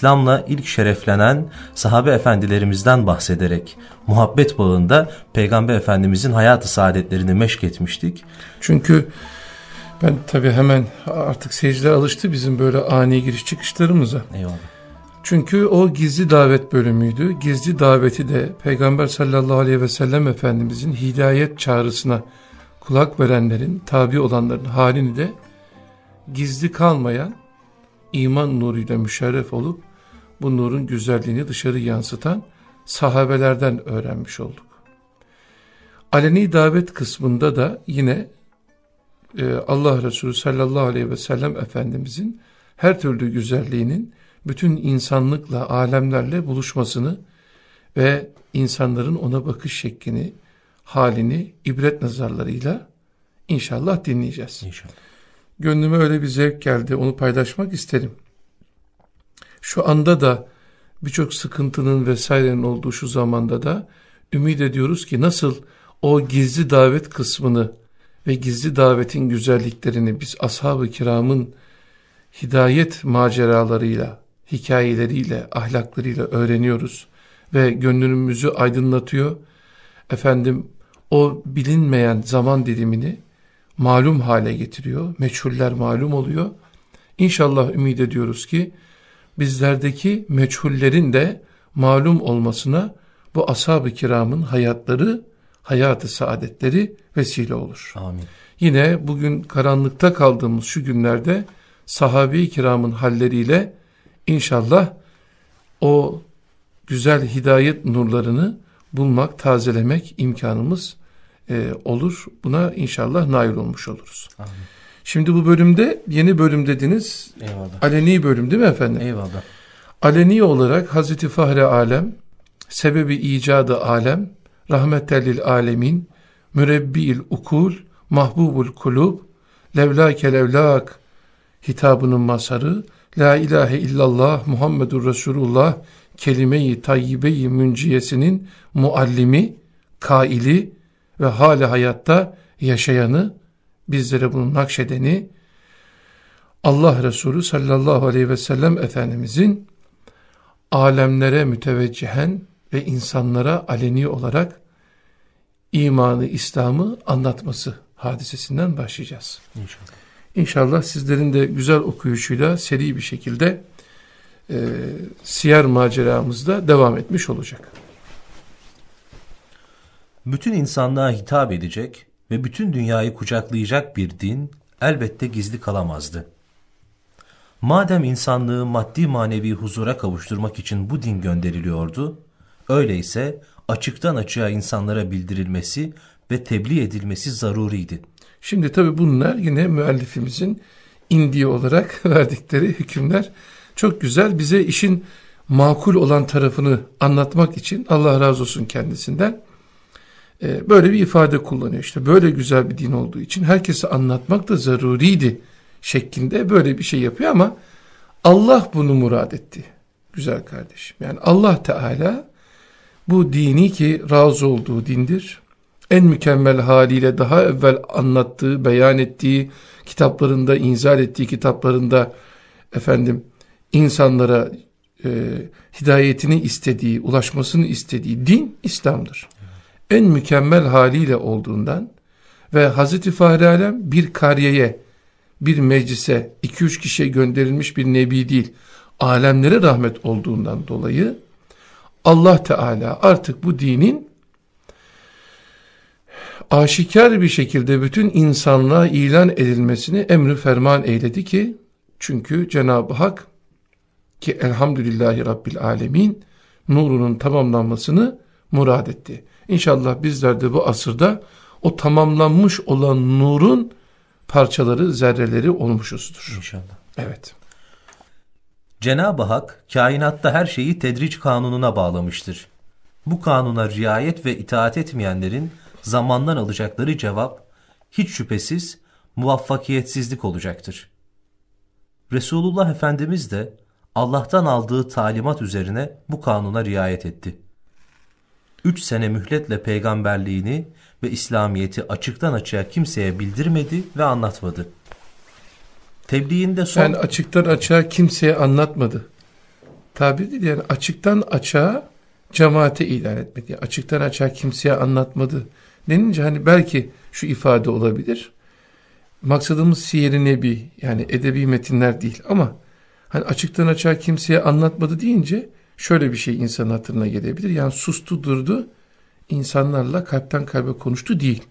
İslam'la ilk şereflenen sahabe efendilerimizden bahsederek muhabbet bağında Peygamber Efendimizin hayatı saadetlerini meşk etmiştik. Çünkü ben tabii hemen artık seyirciler alıştı bizim böyle ani giriş çıkışlarımıza. Eyvallah. Çünkü o gizli davet bölümüydü. Gizli daveti de Peygamber sallallahu aleyhi ve sellem Efendimizin hidayet çağrısına kulak verenlerin, tabi olanların halini de gizli kalmayan iman nuruyla müşerref olup bu nurun güzelliğini dışarı yansıtan sahabelerden öğrenmiş olduk. Aleni davet kısmında da yine e, Allah Resulü sallallahu aleyhi ve sellem Efendimizin her türlü güzelliğinin bütün insanlıkla, alemlerle buluşmasını ve insanların ona bakış şeklini, halini ibret nazarlarıyla inşallah dinleyeceğiz. İnşallah. Gönlüme öyle bir zevk geldi, onu paylaşmak isterim. Şu anda da birçok sıkıntının vesairenin olduğu şu zamanda da ümit ediyoruz ki nasıl o gizli davet kısmını ve gizli davetin güzelliklerini biz ashab-ı kiramın hidayet maceralarıyla, hikayeleriyle, ahlaklarıyla öğreniyoruz ve gönlümüzü aydınlatıyor. Efendim o bilinmeyen zaman dilimini malum hale getiriyor. Meçhuller malum oluyor. İnşallah ümit ediyoruz ki bizlerdeki meçhullerin de malum olmasına bu ashab-ı kiramın hayatları, hayatı saadetleri vesile olur. Amin. Yine bugün karanlıkta kaldığımız şu günlerde sahabe-i kiramın halleriyle inşallah o güzel hidayet nurlarını bulmak, tazelemek imkanımız e, olur. Buna inşallah nail olmuş oluruz. Amin. Şimdi bu bölümde yeni bölüm dediniz. Eyvallah. Aleni bölüm değil mi efendim? Eyvallah. Aleni olarak Hazreti Fahri Alem, sebebi icadı alem, rahmetellil alemin, mürebbiil ukul, mahbubul kulub, levlake levlak hitabının masarı, la ilahe illallah Muhammedur Resulullah kelime-i tayyibe-i münciyesinin muallimi, kaili ve hali hayatta yaşayanı, bizlere bunu nakşedeni, Allah Resulü sallallahu aleyhi ve sellem Efendimizin alemlere müteveccihen ve insanlara aleni olarak imanı, İslam'ı anlatması hadisesinden başlayacağız. İnşallah. İnşallah sizlerin de güzel okuyuşuyla seri bir şekilde e, siyer maceramızda devam etmiş olacak. Bütün insanlığa hitap edecek ve bütün dünyayı kucaklayacak bir din elbette gizli kalamazdı. Madem insanlığı maddi manevi huzura kavuşturmak için bu din gönderiliyordu, öyleyse açıktan açığa insanlara bildirilmesi ve tebliğ edilmesi zaruriydi. Şimdi tabi bunlar yine müellifimizin indiği olarak verdikleri hükümler çok güzel. Bize işin makul olan tarafını anlatmak için Allah razı olsun kendisinden e, böyle bir ifade kullanıyor. İşte böyle güzel bir din olduğu için herkese anlatmak da zaruriydi şeklinde böyle bir şey yapıyor ama Allah bunu murad etti. Güzel kardeşim. Yani Allah Teala bu dini ki razı olduğu dindir. En mükemmel haliyle daha evvel anlattığı, beyan ettiği kitaplarında, inzal ettiği kitaplarında efendim insanlara e, hidayetini istediği, ulaşmasını istediği din İslam'dır. En mükemmel haliyle olduğundan ve Hazreti Fahri Alem bir kariyeye, bir meclise, iki üç kişiye gönderilmiş bir nebi değil, alemlere rahmet olduğundan dolayı Allah Teala artık bu dinin aşikar bir şekilde bütün insanlığa ilan edilmesini emri ferman eyledi ki çünkü Cenab-ı Hak ki elhamdülillahi rabbil alemin nurunun tamamlanmasını murad etti. İnşallah bizler de bu asırda o tamamlanmış olan nurun parçaları, zerreleri olmuşuzdur. İnşallah. Evet. Cenab-ı Hak kainatta her şeyi tedric kanununa bağlamıştır. Bu kanuna riayet ve itaat etmeyenlerin zamandan alacakları cevap hiç şüphesiz muvaffakiyetsizlik olacaktır. Resulullah Efendimiz de Allah'tan aldığı talimat üzerine bu kanuna riayet etti. Üç sene mühletle peygamberliğini ve İslamiyet'i açıktan açığa kimseye bildirmedi ve anlatmadı. Tebliğinde son... Sen açıktan açığa kimseye anlatmadı. tabir değil yani açıktan açığa cemaate ilan etmedi. Yani açıktan açığa kimseye anlatmadı denince hani belki şu ifade olabilir. Maksadımız siyer nebi yani edebi metinler değil ama hani açıktan açığa kimseye anlatmadı deyince şöyle bir şey insanın hatırına gelebilir. Yani sustu durdu insanlarla kalpten kalbe konuştu değil.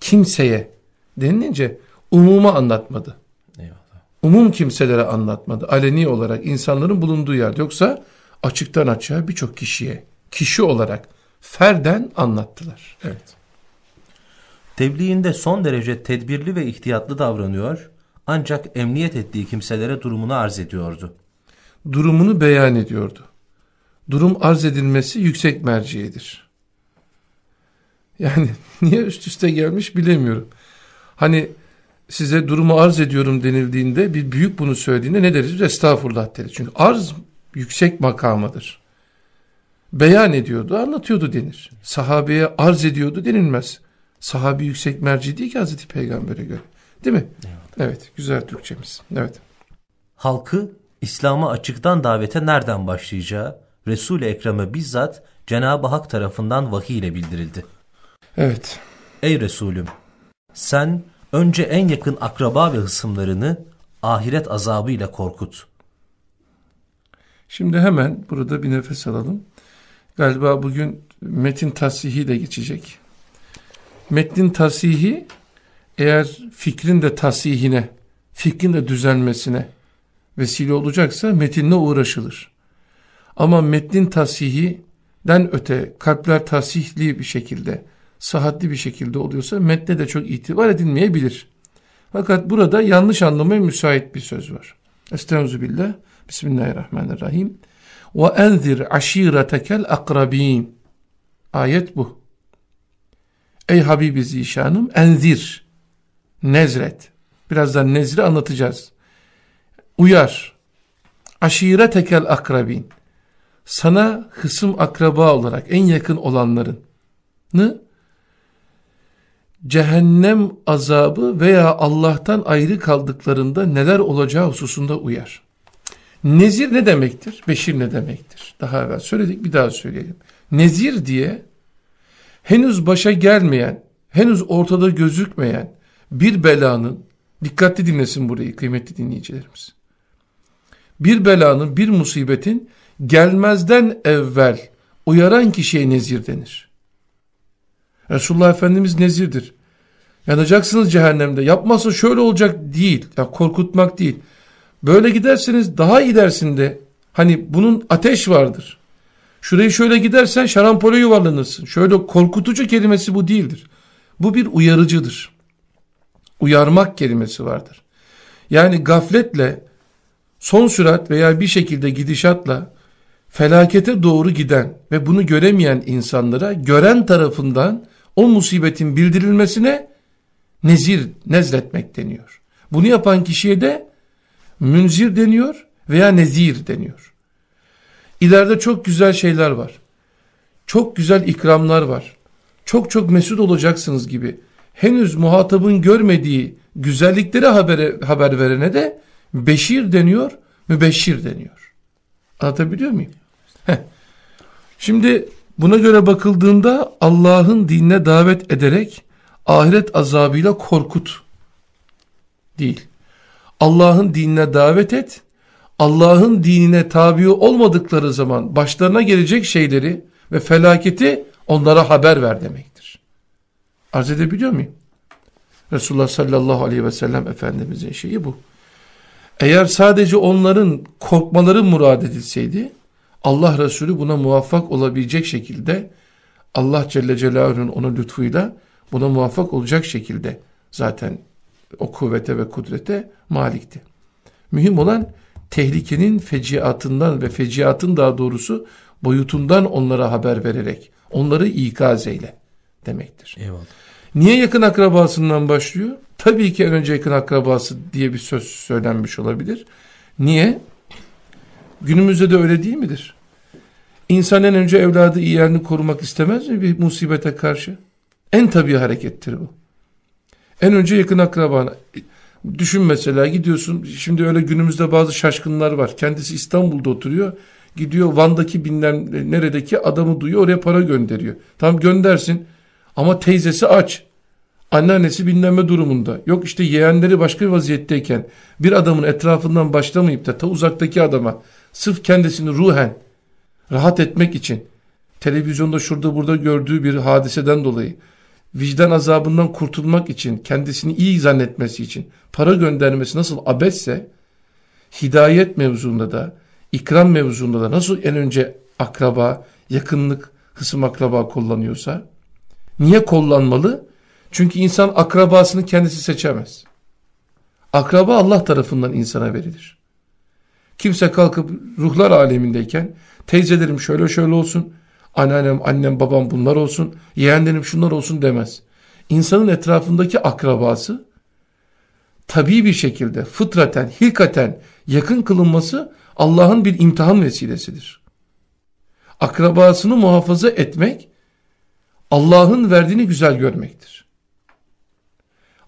Kimseye denilince umuma anlatmadı. Eyvallah. Umum kimselere anlatmadı. Aleni olarak insanların bulunduğu yerde. Yoksa açıktan açığa birçok kişiye, kişi olarak ferden anlattılar. Evet. Tebliğinde son derece tedbirli ve ihtiyatlı davranıyor ancak emniyet ettiği kimselere durumunu arz ediyordu. Durumunu beyan ediyordu. Durum arz edilmesi yüksek merciyedir. Yani niye üst üste gelmiş bilemiyorum. Hani size durumu arz ediyorum denildiğinde bir büyük bunu söylediğinde ne deriz? Estağfurullah deriz. Çünkü arz yüksek makamıdır. Beyan ediyordu, anlatıyordu denir. Sahabeye arz ediyordu denilmez. Sahabi yüksek merci değil ki Hazreti Peygamber'e göre. Değil mi? Evet. evet, güzel Türkçemiz. Evet. Halkı İslam'a açıktan davete nereden başlayacağı Resul-i Ekrem'e bizzat Cenab-ı Hak tarafından vahiy ile bildirildi. Evet. Ey Resulüm sen önce en yakın akraba ve hısımlarını ahiret azabıyla korkut. Şimdi hemen burada bir nefes alalım. Galiba bugün metin tasihi de geçecek. Metnin tasihi eğer fikrin de tasihine, fikrin de düzenmesine vesile olacaksa metinle uğraşılır. Ama metnin tasihinden öte kalpler tasihli bir şekilde sıhhatli bir şekilde oluyorsa metne de çok itibar edilmeyebilir. Fakat burada yanlış anlamaya müsait bir söz var. Estaizu billah. Bismillahirrahmanirrahim. Ve enzir aşiretekel akrabin. Ayet bu. Ey Habibi Zişanım enzir. Nezret. Birazdan nezri anlatacağız. Uyar. Aşiretekel akrabin. Sana hısım akraba olarak en yakın olanların cehennem azabı veya Allah'tan ayrı kaldıklarında neler olacağı hususunda uyar. Nezir ne demektir? Beşir ne demektir? Daha evvel söyledik bir daha söyleyelim. Nezir diye henüz başa gelmeyen, henüz ortada gözükmeyen bir belanın, dikkatli dinlesin burayı kıymetli dinleyicilerimiz. Bir belanın, bir musibetin gelmezden evvel uyaran kişiye nezir denir. Resulullah Efendimiz nezirdir. Yanacaksınız cehennemde. Yapmazsa şöyle olacak değil. Ya korkutmak değil. Böyle giderseniz daha ilerisinde hani bunun ateş vardır. Şurayı şöyle gidersen şarampole yuvarlanırsın. Şöyle korkutucu kelimesi bu değildir. Bu bir uyarıcıdır. Uyarmak kelimesi vardır. Yani gafletle son sürat veya bir şekilde gidişatla felakete doğru giden ve bunu göremeyen insanlara gören tarafından o musibetin bildirilmesine nezir, nezletmek deniyor. Bunu yapan kişiye de münzir deniyor veya nezir deniyor. İleride çok güzel şeyler var. Çok güzel ikramlar var. Çok çok mesut olacaksınız gibi. Henüz muhatabın görmediği güzellikleri haber, haber verene de beşir deniyor, mübeşşir deniyor. Anlatabiliyor muyum? Heh. Şimdi Buna göre bakıldığında Allah'ın dinine davet ederek ahiret azabıyla korkut değil. Allah'ın dinine davet et, Allah'ın dinine tabi olmadıkları zaman başlarına gelecek şeyleri ve felaketi onlara haber ver demektir. Arz edebiliyor muyum? Resulullah sallallahu aleyhi ve sellem Efendimizin şeyi bu. Eğer sadece onların korkmaları murad edilseydi, Allah Resulü buna muvaffak olabilecek şekilde Allah Celle Celaluhu'nun onun lütfuyla buna muvaffak olacak şekilde zaten o kuvvete ve kudrete malikti. Mühim olan tehlikenin feciatından ve feciatın daha doğrusu boyutundan onlara haber vererek onları ikaz eyle demektir. Eyvallah. Niye yakın akrabasından başlıyor? Tabii ki en önce yakın akrabası diye bir söz söylenmiş olabilir. Niye? Günümüzde de öyle değil midir? İnsan en önce evladı yerini korumak istemez mi bir musibete karşı? En tabii harekettir bu. En önce yakın akrabana. Düşün mesela gidiyorsun şimdi öyle günümüzde bazı şaşkınlar var. Kendisi İstanbul'da oturuyor. Gidiyor Van'daki bilmem neredeki adamı duyuyor oraya para gönderiyor. Tam göndersin ama teyzesi aç. Anneannesi bilmem durumunda. Yok işte yeğenleri başka bir vaziyetteyken bir adamın etrafından başlamayıp da ta uzaktaki adama sırf kendisini ruhen rahat etmek için televizyonda şurada burada gördüğü bir hadiseden dolayı vicdan azabından kurtulmak için kendisini iyi zannetmesi için para göndermesi nasıl abesse hidayet mevzunda da ikram mevzunda da nasıl en önce akraba, yakınlık, hısım akraba kullanıyorsa niye kullanmalı? Çünkü insan akrabasını kendisi seçemez. Akraba Allah tarafından insana verilir. Kimse kalkıp ruhlar alemindeyken teyzelerim şöyle şöyle olsun, anneannem, annem, babam bunlar olsun, yeğenlerim şunlar olsun demez. İnsanın etrafındaki akrabası tabii bir şekilde fıtraten, hilkaten yakın kılınması Allah'ın bir imtihan vesilesidir. Akrabasını muhafaza etmek Allah'ın verdiğini güzel görmektir.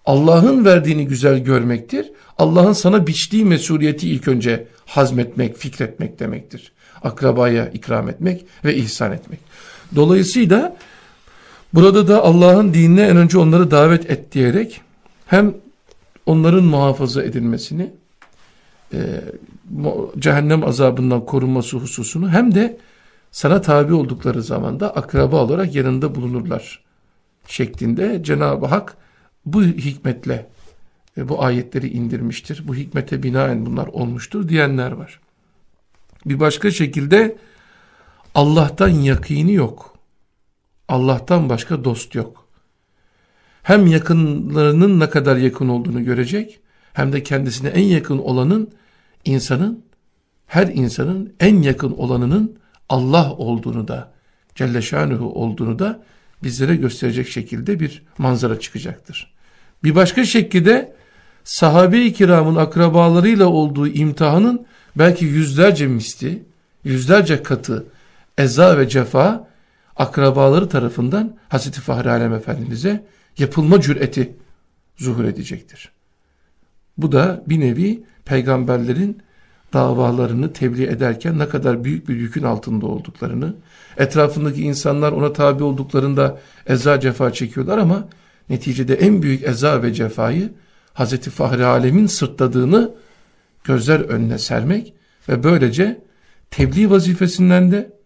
Allah'ın verdiğini güzel görmektir. Allah'ın sana biçtiği mesuliyeti ilk önce hazmetmek, fikretmek demektir. Akrabaya ikram etmek ve ihsan etmek. Dolayısıyla burada da Allah'ın dinine en önce onları davet et diyerek hem onların muhafaza edilmesini, e, cehennem azabından korunması hususunu hem de sana tabi oldukları zamanda akraba olarak yanında bulunurlar şeklinde Cenab-ı Hak bu hikmetle e, bu ayetleri indirmiştir. Bu hikmete binaen bunlar olmuştur diyenler var. Bir başka şekilde Allah'tan yakini yok. Allah'tan başka dost yok. Hem yakınlarının ne kadar yakın olduğunu görecek hem de kendisine en yakın olanın insanın her insanın en yakın olanının Allah olduğunu da Celle Şanuhu olduğunu da bizlere gösterecek şekilde bir manzara çıkacaktır. Bir başka şekilde sahabe-i kiramın akrabalarıyla olduğu imtihanın belki yüzlerce misli, yüzlerce katı eza ve cefa akrabaları tarafından Hazreti Fahri Alem Efendimiz'e yapılma cüreti zuhur edecektir. Bu da bir nevi peygamberlerin davalarını tebliğ ederken ne kadar büyük bir yükün altında olduklarını, etrafındaki insanlar ona tabi olduklarında eza cefa çekiyorlar ama neticede en büyük eza ve cefayı Hazreti Fahri Alem'in sırtladığını gözler önüne sermek ve böylece tebliğ vazifesinden de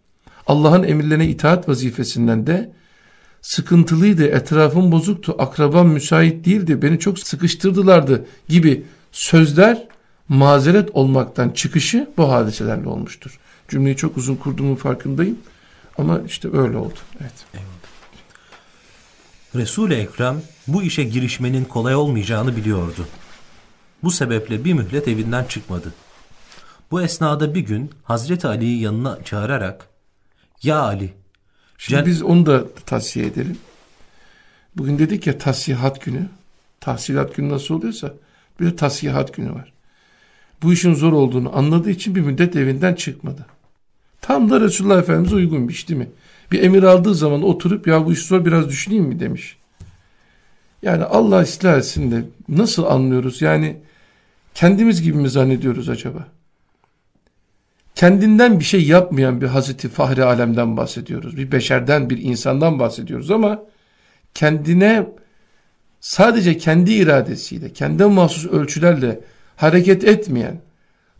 Allah'ın emirlerine itaat vazifesinden de sıkıntılıydı, etrafım bozuktu, akrabam müsait değildi, beni çok sıkıştırdılardı gibi sözler mazeret olmaktan çıkışı bu hadiselerle olmuştur. Cümleyi çok uzun kurduğumun farkındayım ama işte öyle oldu. Evet. Resul-i Ekrem bu işe girişmenin kolay olmayacağını biliyordu. Bu sebeple bir mühlet evinden çıkmadı. Bu esnada bir gün Hazreti Ali'yi yanına çağırarak ''Ya Ali'' Şimdi biz onu da tavsiye edelim. Bugün dedik ya tasihat günü. Tahsilat günü nasıl oluyorsa bir de tasihat günü var. Bu işin zor olduğunu anladığı için bir müddet evinden çıkmadı. Tam da Resulullah Efendimiz'e uygun bir iş değil mi? Bir emir aldığı zaman oturup ya bu iş zor biraz düşüneyim mi demiş. Yani Allah ıslah etsin de nasıl anlıyoruz? Yani kendimiz gibi mi zannediyoruz acaba? Kendinden bir şey yapmayan bir Hazreti Fahri Alem'den bahsediyoruz. Bir beşerden, bir insandan bahsediyoruz ama kendine sadece kendi iradesiyle, kendi mahsus ölçülerle hareket etmeyen,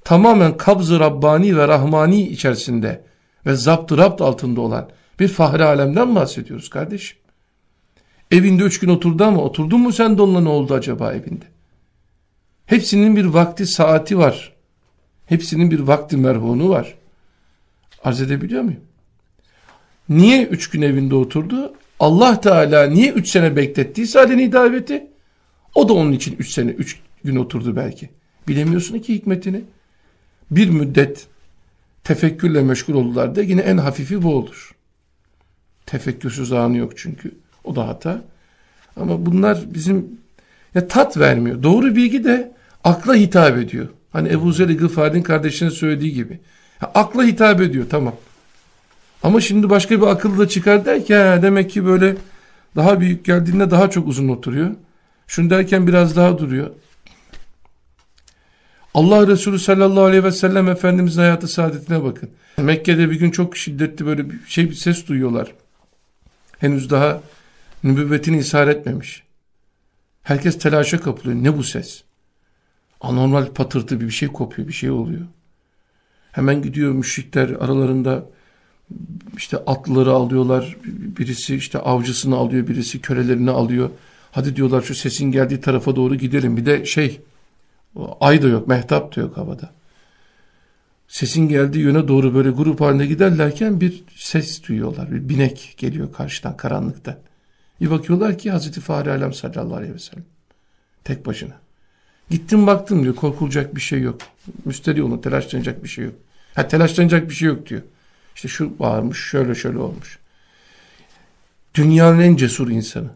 tamamen kabz-ı Rabbani ve Rahmani içerisinde ve zapt-ı rapt altında olan bir Fahri Alem'den bahsediyoruz kardeşim. Evinde üç gün oturdu ama oturdun mu sen de onunla ne oldu acaba evinde? Hepsinin bir vakti saati var. Hepsinin bir vakti merhunu var. Arz edebiliyor muyum? Niye üç gün evinde oturdu? Allah Teala niye üç sene beklettiyse aleni daveti? O da onun için üç sene, üç gün oturdu belki. Bilemiyorsun ki hikmetini. Bir müddet tefekkürle meşgul oldular da yine en hafifi bu olur. Tefekkürsüz anı yok çünkü. O da hata. Ama bunlar bizim ya tat vermiyor. Doğru bilgi de akla hitap ediyor. Hani Ebu Zer Gıfari'nin kardeşine söylediği gibi. Ya, akla hitap ediyor tamam. Ama şimdi başka bir akıllı da çıkar der ki ha, demek ki böyle daha büyük geldiğinde daha çok uzun oturuyor. Şunu derken biraz daha duruyor. Allah Resulü sallallahu aleyhi ve sellem Efendimizin hayatı saadetine bakın. Mekke'de bir gün çok şiddetli böyle bir şey bir ses duyuyorlar. Henüz daha nübüvvetini ishar etmemiş. Herkes telaşa kapılıyor. Ne bu ses? Anormal patırtı bir şey kopuyor, bir şey oluyor. Hemen gidiyor müşrikler aralarında işte atları alıyorlar. Birisi işte avcısını alıyor, birisi kölelerini alıyor. Hadi diyorlar şu sesin geldiği tarafa doğru gidelim. Bir de şey ay da yok, mehtap da yok havada. Sesin geldiği yöne doğru böyle grup halinde giderlerken bir ses duyuyorlar. Bir binek geliyor karşıdan karanlıkta. Bir bakıyorlar ki Hazreti Fahri Alem sallallahu aleyhi ve sellem. Tek başına. Gittim baktım diyor korkulacak bir şey yok. Müsteri olun telaşlanacak bir şey yok. Ha telaşlanacak bir şey yok diyor. İşte şu bağırmış şöyle şöyle olmuş. Dünyanın en cesur insanı.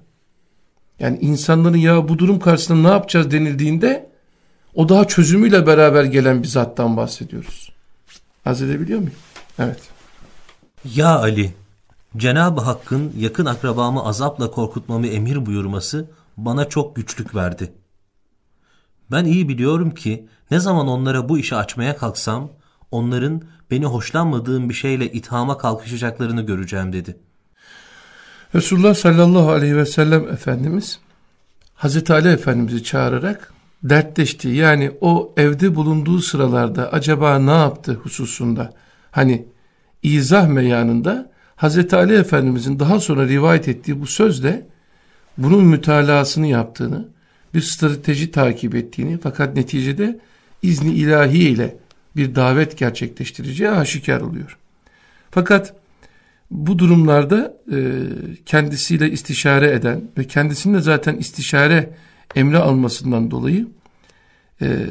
Yani insanların ya bu durum karşısında ne yapacağız denildiğinde o daha çözümüyle beraber gelen bir zattan bahsediyoruz. Haz edebiliyor muyum? Evet. Ya Ali, Cenab-ı Hakk'ın yakın akrabamı azapla korkutmamı emir buyurması bana çok güçlük verdi. Ben iyi biliyorum ki ne zaman onlara bu işi açmaya kalksam onların beni hoşlanmadığım bir şeyle ithama kalkışacaklarını göreceğim dedi. Resulullah sallallahu aleyhi ve sellem Efendimiz Hazreti Ali Efendimiz'i çağırarak dertleşti. Yani o evde bulunduğu sıralarda acaba ne yaptı hususunda hani izah meyanında Hazreti Ali Efendimizin daha sonra rivayet ettiği bu sözle bunun mütalasını yaptığını, bir strateji takip ettiğini fakat neticede izni ilahi ile bir davet gerçekleştireceği aşikar oluyor. Fakat bu durumlarda e, kendisiyle istişare eden ve kendisinin de zaten istişare emri almasından dolayı e,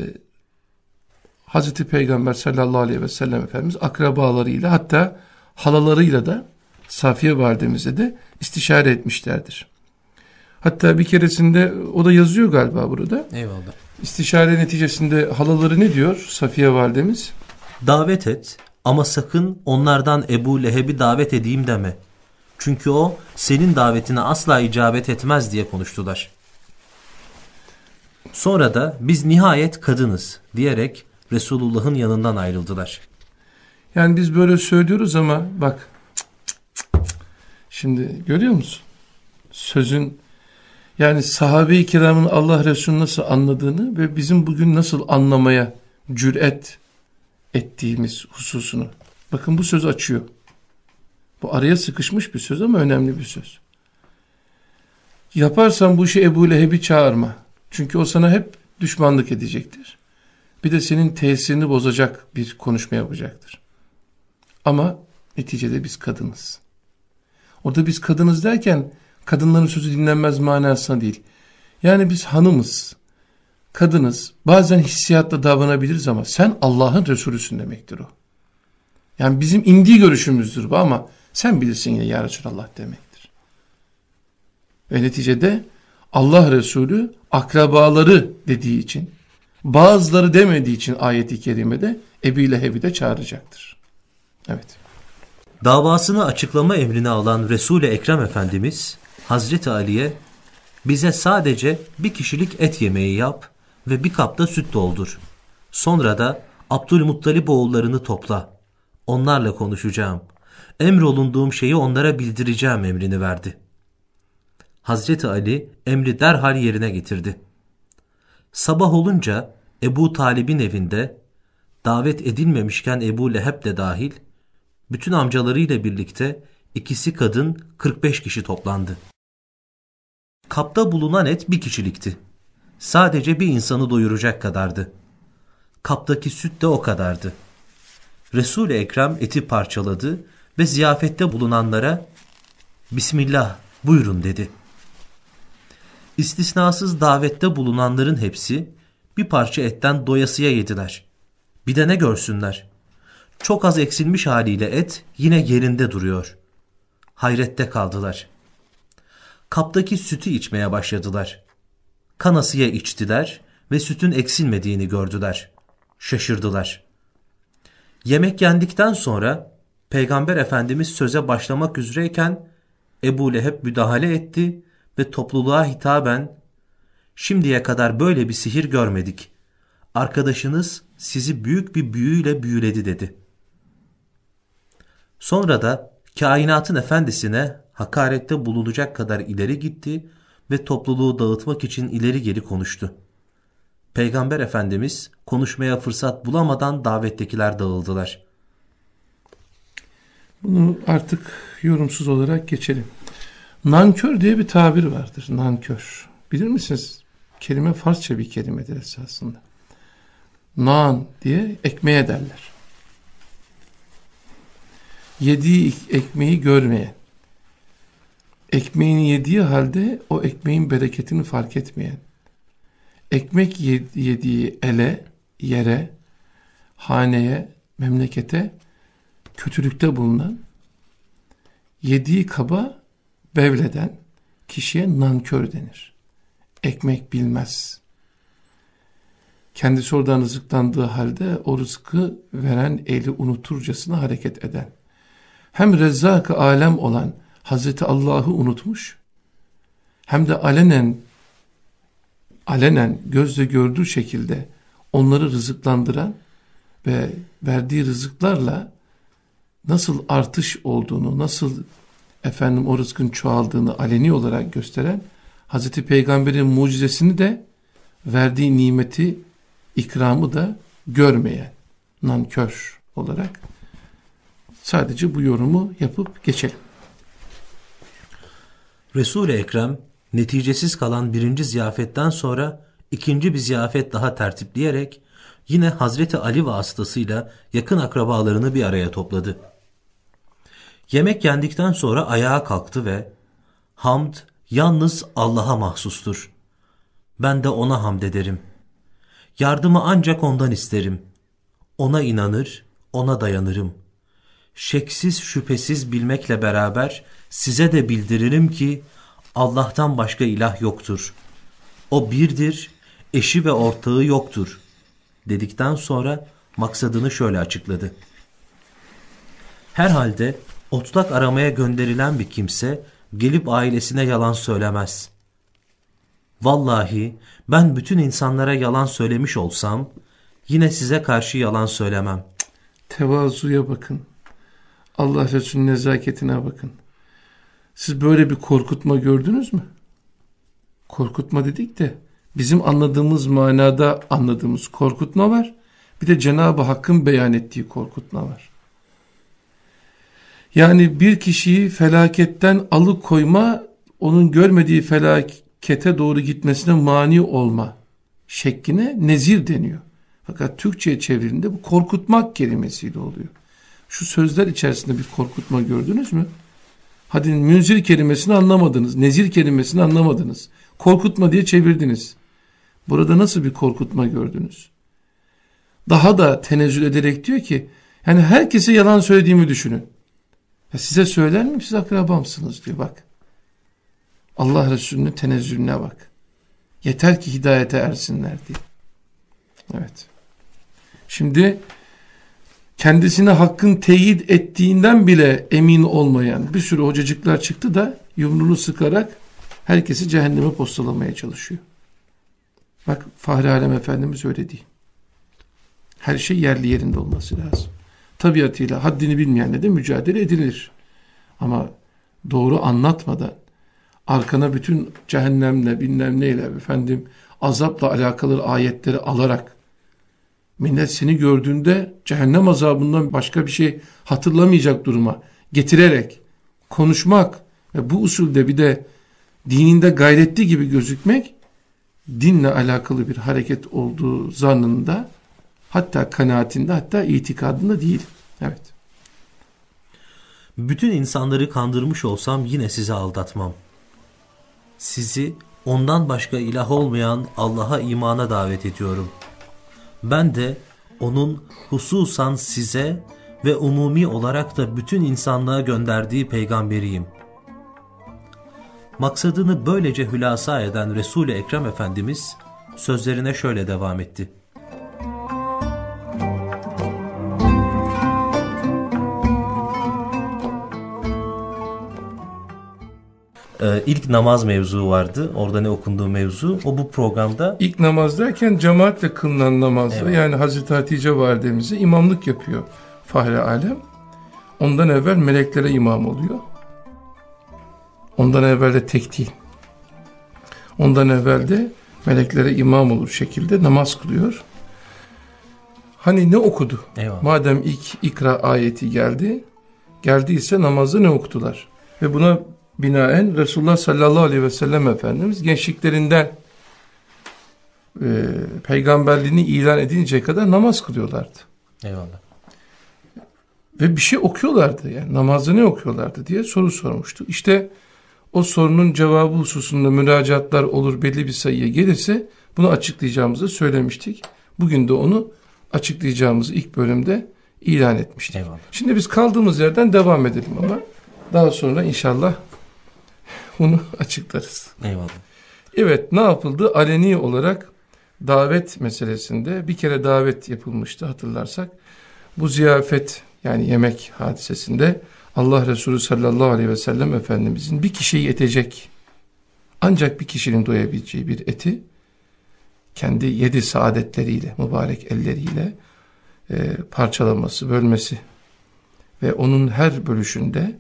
Hazreti Peygamber sallallahu aleyhi ve sellem Efendimiz akrabalarıyla hatta halalarıyla da Safiye validemize de istişare etmişlerdir. Hatta bir keresinde o da yazıyor galiba burada. Eyvallah. İstişare neticesinde halaları ne diyor Safiye validemiz? Davet et ama sakın onlardan Ebu Leheb'i davet edeyim deme. Çünkü o senin davetine asla icabet etmez diye konuştular. Sonra da biz nihayet kadınız diyerek Resulullah'ın yanından ayrıldılar. Yani biz böyle söylüyoruz ama bak şimdi görüyor musun? Sözün yani sahabe-i kiramın Allah Resulü nasıl anladığını ve bizim bugün nasıl anlamaya cüret ettiğimiz hususunu. Bakın bu söz açıyor. Bu araya sıkışmış bir söz ama önemli bir söz. Yaparsan bu işi Ebu Leheb'i çağırma. Çünkü o sana hep düşmanlık edecektir. Bir de senin tesirini bozacak bir konuşma yapacaktır. Ama neticede biz kadınız. Orada biz kadınız derken kadınların sözü dinlenmez manasına değil. Yani biz hanımız, kadınız, bazen hissiyatla davranabiliriz ama sen Allah'ın Resulüsün demektir o. Yani bizim indiği görüşümüzdür bu ama sen bilirsin yine ya Resulallah demektir. Ve neticede Allah Resulü akrabaları dediği için, bazıları demediği için ayeti kerimede Ebi Leheb'i de çağıracaktır. Evet. Davasını açıklama emrini alan Resul-i Ekrem Efendimiz Hazreti Ali'ye bize sadece bir kişilik et yemeği yap ve bir kapta süt doldur. Sonra da Abdülmuttalip oğullarını topla. Onlarla konuşacağım. Emrolunduğum şeyi onlara bildireceğim emrini verdi. Hazreti Ali emri derhal yerine getirdi. Sabah olunca Ebu Talib'in evinde davet edilmemişken Ebu Leheb de dahil bütün amcalarıyla birlikte ikisi kadın 45 kişi toplandı. Kapta bulunan et bir kişilikti. Sadece bir insanı doyuracak kadardı. Kaptaki süt de o kadardı. Resul-i Ekrem eti parçaladı ve ziyafette bulunanlara Bismillah buyurun dedi. İstisnasız davette bulunanların hepsi bir parça etten doyasıya yediler. Bir de ne görsünler. Çok az eksilmiş haliyle et yine yerinde duruyor. Hayrette kaldılar. Kaptaki sütü içmeye başladılar. Kanasıya içtiler ve sütün eksilmediğini gördüler. Şaşırdılar. Yemek yendikten sonra Peygamber Efendimiz söze başlamak üzereyken Ebu Leheb müdahale etti ve topluluğa hitaben şimdiye kadar böyle bir sihir görmedik. arkadaşınız sizi büyük bir büyüyle büyüledi dedi. Sonra da kainatın efendisine hakarette bulunacak kadar ileri gitti ve topluluğu dağıtmak için ileri geri konuştu. Peygamber Efendimiz konuşmaya fırsat bulamadan davettekiler dağıldılar. Bunu artık yorumsuz olarak geçelim. Nankör diye bir tabir vardır. Nankör. Bilir misiniz? Kelime Farsça bir kelimedir esasında. Nan diye ekmeğe derler. Yediği ekmeği görmeyen. Ekmeğini yediği halde o ekmeğin bereketini fark etmeyen. Ekmek yediği ele, yere, haneye, memlekete kötülükte bulunan, yediği kaba bevleden kişiye nankör denir. Ekmek bilmez. Kendisi oradan rızıklandığı halde o rızkı veren eli unuturcasına hareket eden. Hem rezzak alem olan Hazreti Allah'ı unutmuş, hem de alenen alenen gözle gördüğü şekilde onları rızıklandıran ve verdiği rızıklarla nasıl artış olduğunu, nasıl efendim o rızkın çoğaldığını aleni olarak gösteren Hazreti Peygamber'in mucizesini de verdiği nimeti, ikramı da görmeyen nankör olarak sadece bu yorumu yapıp geçelim. Resul-i Ekrem neticesiz kalan birinci ziyafetten sonra ikinci bir ziyafet daha tertipleyerek yine Hazreti Ali vasıtasıyla yakın akrabalarını bir araya topladı. Yemek yendikten sonra ayağa kalktı ve hamd yalnız Allah'a mahsustur. Ben de ona hamd ederim. Yardımı ancak ondan isterim. Ona inanır, ona dayanırım. Şeksiz şüphesiz bilmekle beraber size de bildiririm ki Allah'tan başka ilah yoktur. O birdir, eşi ve ortağı yoktur. Dedikten sonra maksadını şöyle açıkladı. Herhalde otlak aramaya gönderilen bir kimse gelip ailesine yalan söylemez. Vallahi ben bütün insanlara yalan söylemiş olsam yine size karşı yalan söylemem. Tevazuya bakın. Allah Resulü'nün nezaketine bakın. Siz böyle bir korkutma gördünüz mü? Korkutma dedik de bizim anladığımız manada anladığımız korkutma var. Bir de Cenab-ı Hakk'ın beyan ettiği korkutma var. Yani bir kişiyi felaketten alıkoyma, onun görmediği felakete doğru gitmesine mani olma şekline nezir deniyor. Fakat Türkçe'ye çevrildiğinde bu korkutmak kelimesiyle oluyor. Şu sözler içerisinde bir korkutma gördünüz mü? Hadi münzir kelimesini anlamadınız, nezir kelimesini anlamadınız. Korkutma diye çevirdiniz. Burada nasıl bir korkutma gördünüz? Daha da tenezzül ederek diyor ki, yani herkese yalan söylediğimi düşünün. Ya size söyler miyim siz akrabamsınız diyor bak. Allah Resulü'nün tenezzülüne bak. Yeter ki hidayete ersinler diye. Evet. Şimdi kendisine hakkın teyit ettiğinden bile emin olmayan bir sürü hocacıklar çıktı da yumruğunu sıkarak herkesi cehenneme postalamaya çalışıyor. Bak Fahri Alem Efendimiz öyle değil. Her şey yerli yerinde olması lazım tabiatıyla haddini bilmeyenle de mücadele edilir. Ama doğru anlatmadan arkana bütün cehennemle bilmem neyle efendim azapla alakalı ayetleri alarak millet seni gördüğünde cehennem azabından başka bir şey hatırlamayacak duruma getirerek konuşmak ve bu usulde bir de dininde gayretli gibi gözükmek dinle alakalı bir hareket olduğu zannında hatta kanaatinde hatta itikadında değil. Evet. Bütün insanları kandırmış olsam yine sizi aldatmam. Sizi ondan başka ilah olmayan Allah'a imana davet ediyorum. Ben de onun hususan size ve umumi olarak da bütün insanlığa gönderdiği peygamberiyim. Maksadını böylece hülasa eden Resul-i Ekrem Efendimiz sözlerine şöyle devam etti. Ee, ilk namaz mevzu vardı. Orada ne okunduğu mevzu. O bu programda İlk namaz derken cemaatle kılınan namazda Evet. yani Hazreti Hatice validemize imamlık yapıyor Fahri Alem. Ondan evvel meleklere imam oluyor. Ondan evvel de tek değil. Ondan evvel de meleklere imam olur şekilde namaz kılıyor. Hani ne okudu? eyvallah. Madem ilk ikra ayeti geldi, geldiyse namazda ne okudular? Ve buna binaen Resulullah sallallahu aleyhi ve sellem Efendimiz gençliklerinden e, peygamberliğini ilan edinceye kadar namaz kılıyorlardı. Eyvallah. Ve bir şey okuyorlardı yani namazda ne okuyorlardı diye soru sormuştu. İşte o sorunun cevabı hususunda müracaatlar olur belli bir sayıya gelirse bunu açıklayacağımızı söylemiştik. Bugün de onu açıklayacağımızı ilk bölümde ilan etmiştik. Eyvallah. Şimdi biz kaldığımız yerden devam edelim ama daha sonra inşallah bunu açıklarız. Eyvallah. Evet ne yapıldı? Aleni olarak davet meselesinde bir kere davet yapılmıştı hatırlarsak. Bu ziyafet yani yemek hadisesinde Allah Resulü sallallahu aleyhi ve sellem Efendimizin bir kişiyi yetecek ancak bir kişinin doyabileceği bir eti kendi yedi saadetleriyle mübarek elleriyle e, parçalaması, bölmesi ve onun her bölüşünde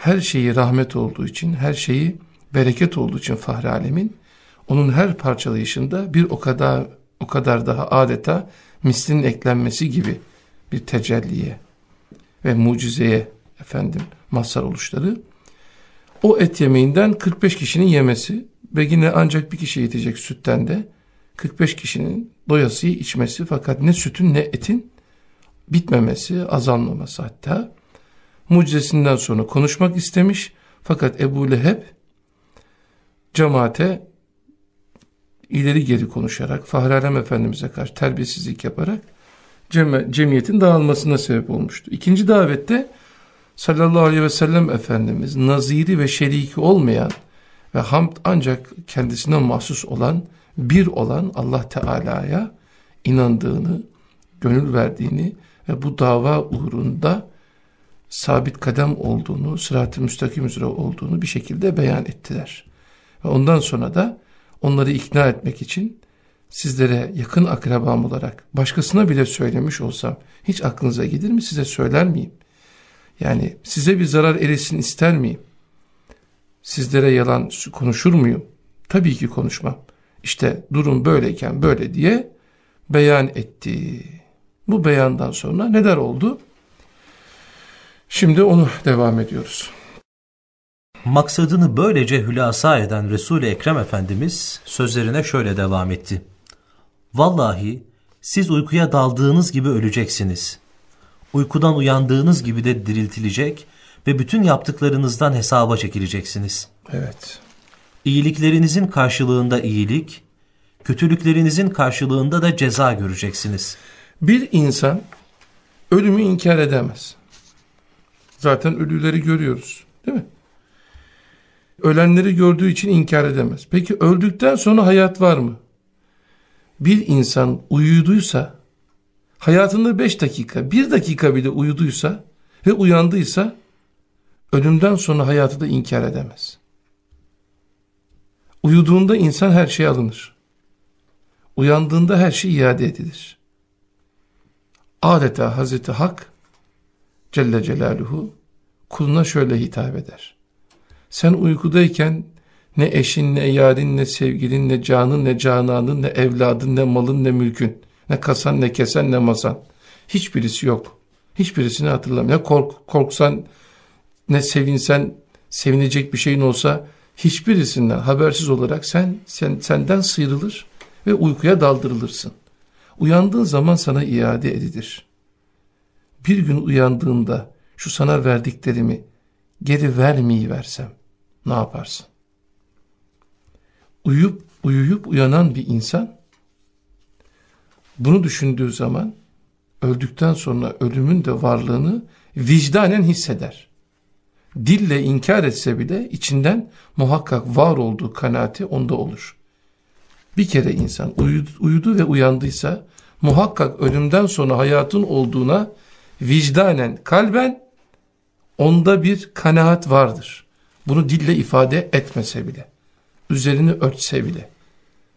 her şeyi rahmet olduğu için, her şeyi bereket olduğu için Fahri Alemin onun her parçalayışında bir o kadar o kadar daha adeta mislinin eklenmesi gibi bir tecelliye ve mucizeye efendim mazhar oluşları. O et yemeğinden 45 kişinin yemesi ve yine ancak bir kişi yetecek sütten de 45 kişinin doyasıya içmesi. Fakat ne sütün ne etin bitmemesi, azalmaması hatta mucizesinden sonra konuşmak istemiş fakat Ebu Leheb cemaate ileri geri konuşarak Fahri Alem Efendimiz'e karşı terbiyesizlik yaparak cem cemiyetin dağılmasına sebep olmuştu. İkinci davette sallallahu aleyhi ve sellem Efendimiz naziri ve şeriki olmayan ve hamd ancak kendisine mahsus olan bir olan Allah Teala'ya inandığını, gönül verdiğini ve bu dava uğrunda sabit kadem olduğunu, sırat-ı müstakim üzere olduğunu bir şekilde beyan ettiler. Ve ondan sonra da onları ikna etmek için sizlere yakın akrabam olarak başkasına bile söylemiş olsam hiç aklınıza gelir mi size söyler miyim? Yani size bir zarar eresin ister miyim? Sizlere yalan konuşur muyum? Tabii ki konuşmam. İşte durum böyleyken böyle diye beyan etti. Bu beyandan sonra neler oldu? Şimdi onu devam ediyoruz. Maksadını böylece hülasa eden Resul-i Ekrem Efendimiz sözlerine şöyle devam etti. Vallahi siz uykuya daldığınız gibi öleceksiniz. Uykudan uyandığınız gibi de diriltilecek ve bütün yaptıklarınızdan hesaba çekileceksiniz. Evet. İyiliklerinizin karşılığında iyilik, kötülüklerinizin karşılığında da ceza göreceksiniz. Bir insan ölümü inkar edemez. Zaten ölüleri görüyoruz değil mi? Ölenleri gördüğü için inkar edemez. Peki öldükten sonra hayat var mı? Bir insan uyuduysa, hayatında 5 dakika, 1 dakika bile uyuduysa ve uyandıysa, ölümden sonra hayatı da inkar edemez. Uyuduğunda insan her şey alınır. Uyandığında her şey iade edilir. Adeta Hazreti Hak Celle Celaluhu kuluna şöyle hitap eder. Sen uykudayken ne eşin, ne yarın, ne sevgilin, ne canın, ne cananın, ne evladın, ne malın, ne mülkün, ne kasan, ne kesen, ne masan. Hiçbirisi yok. Hiçbirisini hatırlamıyor. Ne kork, korksan, ne sevinsen, sevinecek bir şeyin olsa hiçbirisinden habersiz olarak sen, sen senden sıyrılır ve uykuya daldırılırsın. Uyandığın zaman sana iade edilir. Bir gün uyandığında şu sana verdiklerimi geri vermeyi versem ne yaparsın? Uyuyup uyuyup uyanan bir insan bunu düşündüğü zaman öldükten sonra ölümün de varlığını vicdanen hisseder. Dille inkar etse bile içinden muhakkak var olduğu kanaati onda olur. Bir kere insan uyudu, uyudu ve uyandıysa muhakkak ölümden sonra hayatın olduğuna vicdanen, kalben onda bir kanaat vardır. Bunu dille ifade etmese bile, üzerini örtse bile,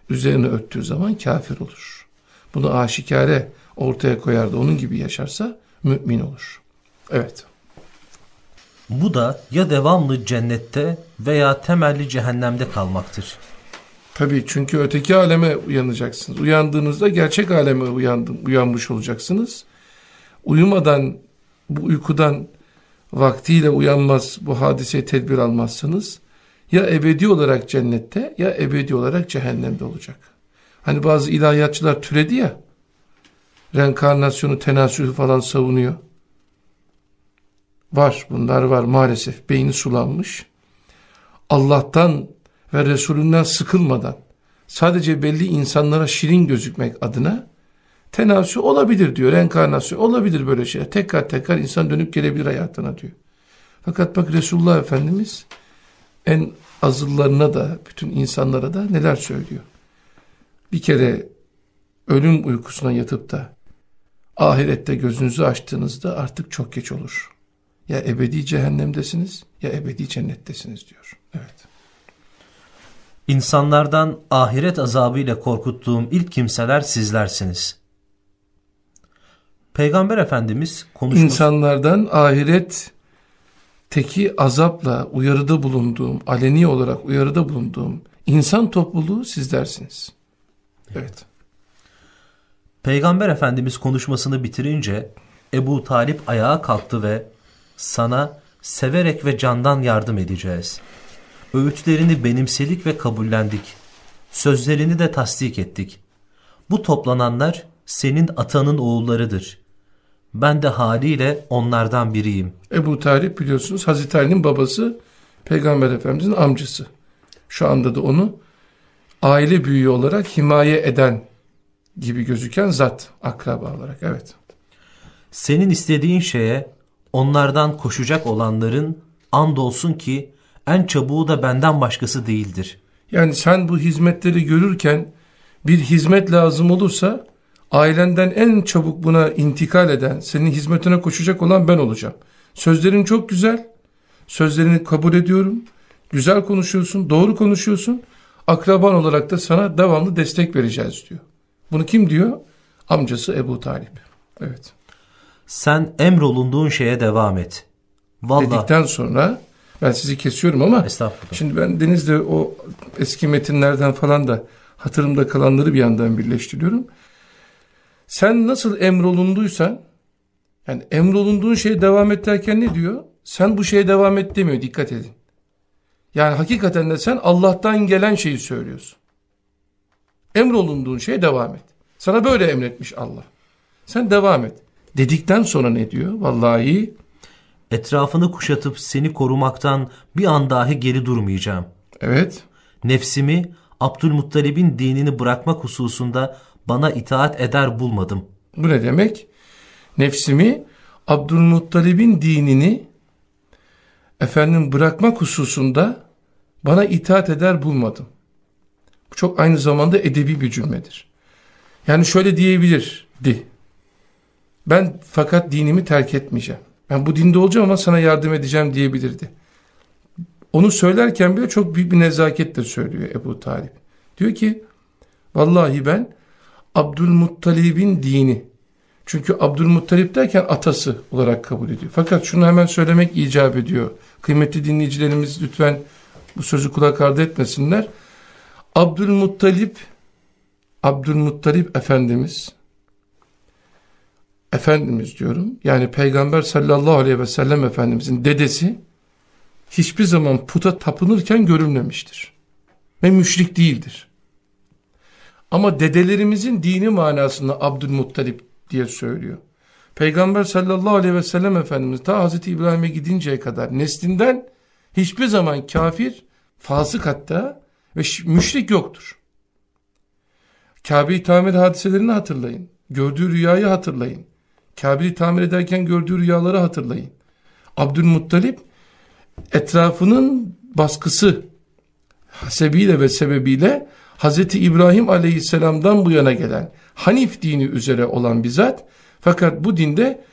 üzerini örttüğü zaman kafir olur. Bunu aşikare ortaya koyar da onun gibi yaşarsa mümin olur. Evet. Bu da ya devamlı cennette veya temelli cehennemde kalmaktır. Tabii çünkü öteki aleme uyanacaksınız. Uyandığınızda gerçek aleme uyandım, uyanmış olacaksınız. Uyumadan, bu uykudan vaktiyle uyanmaz, bu hadiseye tedbir almazsanız ya ebedi olarak cennette ya ebedi olarak cehennemde olacak. Hani bazı ilahiyatçılar türedi ya, reenkarnasyonu, tenasühü falan savunuyor. Var, bunlar var maalesef. Beyni sulanmış. Allah'tan ve Resulünden sıkılmadan sadece belli insanlara şirin gözükmek adına tenasü olabilir diyor. Reenkarnasyon olabilir böyle şeyler. Tekrar tekrar insan dönüp gelebilir hayatına diyor. Fakat bak Resulullah Efendimiz en azıllarına da bütün insanlara da neler söylüyor. Bir kere ölüm uykusuna yatıp da ahirette gözünüzü açtığınızda artık çok geç olur. Ya ebedi cehennemdesiniz ya ebedi cennettesiniz diyor. Evet. İnsanlardan ahiret azabıyla korkuttuğum ilk kimseler sizlersiniz. Peygamber Efendimiz konuşması... İnsanlardan ahiret teki azapla uyarıda bulunduğum, aleni olarak uyarıda bulunduğum insan topluluğu sizlersiniz. Evet. Peygamber Efendimiz konuşmasını bitirince Ebu Talip ayağa kalktı ve sana severek ve candan yardım edeceğiz. Öğütlerini benimsedik ve kabullendik. Sözlerini de tasdik ettik. Bu toplananlar senin atanın oğullarıdır. Ben de haliyle onlardan biriyim. Ebu Talip biliyorsunuz Hazreti Ali'nin babası Peygamber Efendimizin amcası. Şu anda da onu aile büyüğü olarak himaye eden gibi gözüken zat akraba olarak evet. Senin istediğin şeye onlardan koşacak olanların andolsun ki en çabuğu da benden başkası değildir. Yani sen bu hizmetleri görürken bir hizmet lazım olursa ailenden en çabuk buna intikal eden, senin hizmetine koşacak olan ben olacağım. Sözlerin çok güzel, sözlerini kabul ediyorum, güzel konuşuyorsun, doğru konuşuyorsun. Akraban olarak da sana devamlı destek vereceğiz diyor. Bunu kim diyor? Amcası Ebu Talip. Evet. Sen emrolunduğun şeye devam et. Vallahi, Dedikten sonra ben sizi kesiyorum ama Estağfurullah. şimdi ben Deniz'de o eski metinlerden falan da hatırımda kalanları bir yandan birleştiriyorum. Sen nasıl emrolunduysan yani emrolunduğun şeye devam et derken ne diyor? Sen bu şeye devam et demiyor dikkat edin. Yani hakikaten de sen Allah'tan gelen şeyi söylüyorsun. Emrolunduğun şeye devam et. Sana böyle emretmiş Allah. Sen devam et. Dedikten sonra ne diyor? Vallahi etrafını kuşatıp seni korumaktan bir an dahi geri durmayacağım. Evet. Nefsimi Abdülmuttalib'in dinini bırakmak hususunda bana itaat eder bulmadım. Bu ne demek? Nefsimi Abdülmuttalib'in dinini efendim bırakmak hususunda bana itaat eder bulmadım. Bu çok aynı zamanda edebi bir cümledir. Yani şöyle diyebilirdi. Ben fakat dinimi terk etmeyeceğim. Ben bu dinde olacağım ama sana yardım edeceğim diyebilirdi. Onu söylerken bile çok büyük bir nezaketle söylüyor Ebu Talip. Diyor ki vallahi ben Abdülmuttalib'in dini çünkü Abdülmuttalip derken atası olarak kabul ediyor. Fakat şunu hemen söylemek icap ediyor. Kıymetli dinleyicilerimiz lütfen bu sözü kulak ardı etmesinler. Abdülmuttalip Abdülmuttalip Efendimiz Efendimiz diyorum. Yani Peygamber sallallahu aleyhi ve sellem Efendimizin dedesi hiçbir zaman puta tapınırken görülmemiştir. Ve müşrik değildir. Ama dedelerimizin dini manasında Abdülmuttalip diye söylüyor. Peygamber sallallahu aleyhi ve sellem Efendimiz ta Hazreti İbrahim'e gidinceye kadar neslinden hiçbir zaman kafir, fasık hatta ve müşrik yoktur. Kabe'yi tamir hadiselerini hatırlayın. Gördüğü rüyayı hatırlayın. Kabe'yi tamir ederken gördüğü rüyaları hatırlayın. Abdülmuttalip etrafının baskısı hasebiyle ve sebebiyle Hazreti İbrahim aleyhisselamdan bu yana gelen Hanif dini üzere olan bir zat fakat bu dinde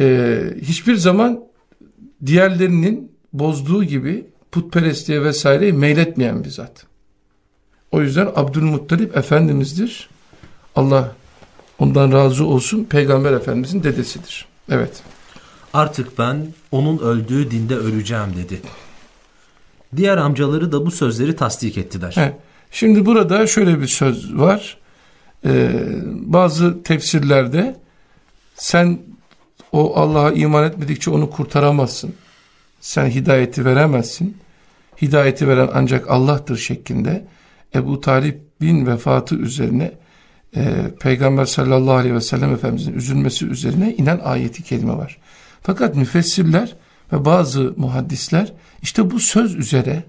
e, hiçbir zaman diğerlerinin bozduğu gibi putperestliğe vesaire meyletmeyen bir zat. O yüzden Abdülmuttalip Efendimiz'dir. Allah ondan razı olsun Peygamber Efendimiz'in dedesidir. Evet. Artık ben onun öldüğü dinde öleceğim dedi. Diğer amcaları da bu sözleri tasdik ettiler. He. Şimdi burada şöyle bir söz var. Ee, bazı tefsirlerde sen o Allah'a iman etmedikçe onu kurtaramazsın. Sen hidayeti veremezsin. Hidayeti veren ancak Allah'tır şeklinde Ebu Talib'in vefatı üzerine e, Peygamber sallallahu aleyhi ve sellem Efendimizin üzülmesi üzerine inen ayeti kelime var. Fakat müfessirler ve bazı muhaddisler işte bu söz üzere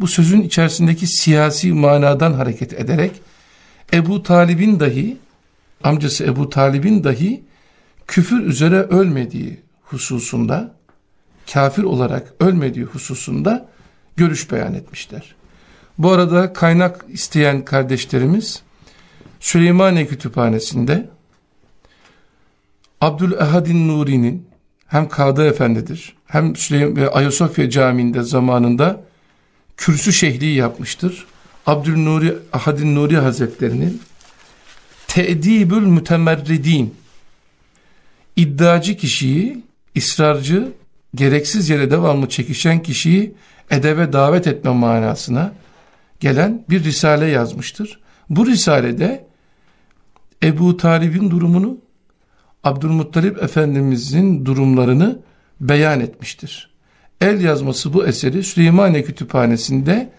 bu sözün içerisindeki siyasi manadan hareket ederek Ebu Talib'in dahi amcası Ebu Talib'in dahi küfür üzere ölmediği hususunda kafir olarak ölmediği hususunda görüş beyan etmişler. Bu arada kaynak isteyen kardeşlerimiz Süleymaniye Kütüphanesi'nde Abdülehadin Nuri'nin hem Kadı Efendidir hem Süleym Ayasofya Camii'nde zamanında kürsü şehliği yapmıştır. Abdülnuri Ahadin Nuri Hazretlerinin Te'dibül Mütemerridin iddiacı kişiyi, ısrarcı, gereksiz yere devamlı çekişen kişiyi edebe davet etme manasına gelen bir risale yazmıştır. Bu risalede Ebu Talib'in durumunu, Abdülmuttalip Efendimizin durumlarını beyan etmiştir. El yazması bu eseri Süleymaniye Kütüphanesi'nde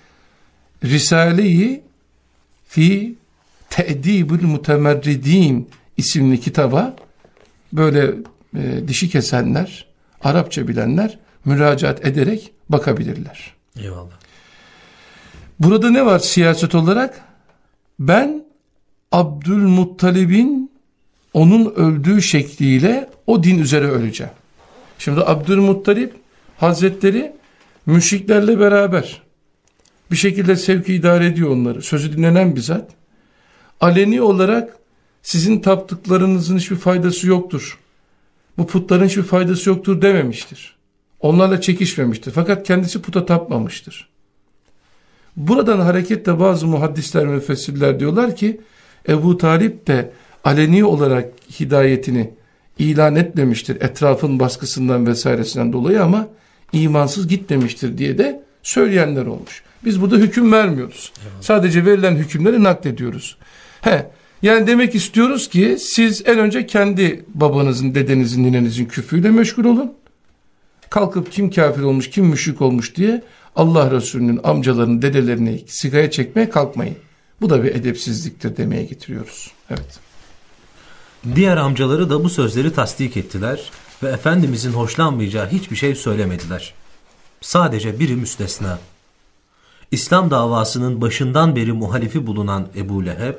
Risale-i Fi Te'dibül Mutemerridin isimli kitaba böyle e, dişi kesenler, Arapça bilenler müracaat ederek bakabilirler. Eyvallah. Burada ne var siyaset olarak? Ben Abdülmuttalib'in onun öldüğü şekliyle o din üzere öleceğim. Şimdi Abdülmuttalib Hazretleri müşriklerle beraber bir şekilde sevki idare ediyor onları. Sözü dinlenen bir zat. Aleni olarak sizin taptıklarınızın hiçbir faydası yoktur. Bu putların hiçbir faydası yoktur dememiştir. Onlarla çekişmemiştir. Fakat kendisi puta tapmamıştır. Buradan hareketle bazı muhaddisler müfessirler diyorlar ki Ebu Talip de aleni olarak hidayetini ilan etmemiştir etrafın baskısından vesairesinden dolayı ama imansız gitmemiştir diye de söyleyenler olmuş. Biz burada hüküm vermiyoruz. Eyvallah. Sadece verilen hükümleri naklediyoruz. He, yani demek istiyoruz ki siz en önce kendi babanızın, dedenizin, ninenizin küfrüyle meşgul olun. Kalkıp kim kafir olmuş, kim müşrik olmuş diye Allah Resulü'nün amcalarını, dedelerini sigaya çekmeye kalkmayın. Bu da bir edepsizliktir demeye getiriyoruz. Evet. Diğer amcaları da bu sözleri tasdik ettiler ve Efendimizin hoşlanmayacağı hiçbir şey söylemediler. Sadece biri müstesna. İslam davasının başından beri muhalifi bulunan Ebu Leheb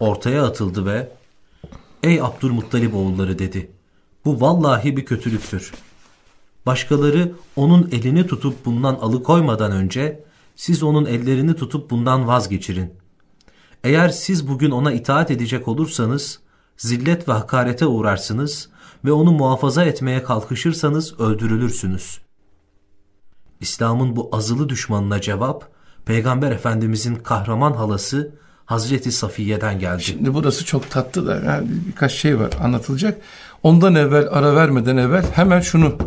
ortaya atıldı ve ''Ey Abdülmuttalip oğulları'' dedi. ''Bu vallahi bir kötülüktür. Başkaları onun elini tutup bundan alıkoymadan önce siz onun ellerini tutup bundan vazgeçirin. Eğer siz bugün ona itaat edecek olursanız zillet ve hakarete uğrarsınız ve onu muhafaza etmeye kalkışırsanız öldürülürsünüz. İslam'ın bu azılı düşmanına cevap, Peygamber Efendimizin kahraman halası Hazreti Safiye'den geldi. Şimdi burası çok tatlı da yani birkaç şey var anlatılacak. Ondan evvel ara vermeden evvel hemen şunu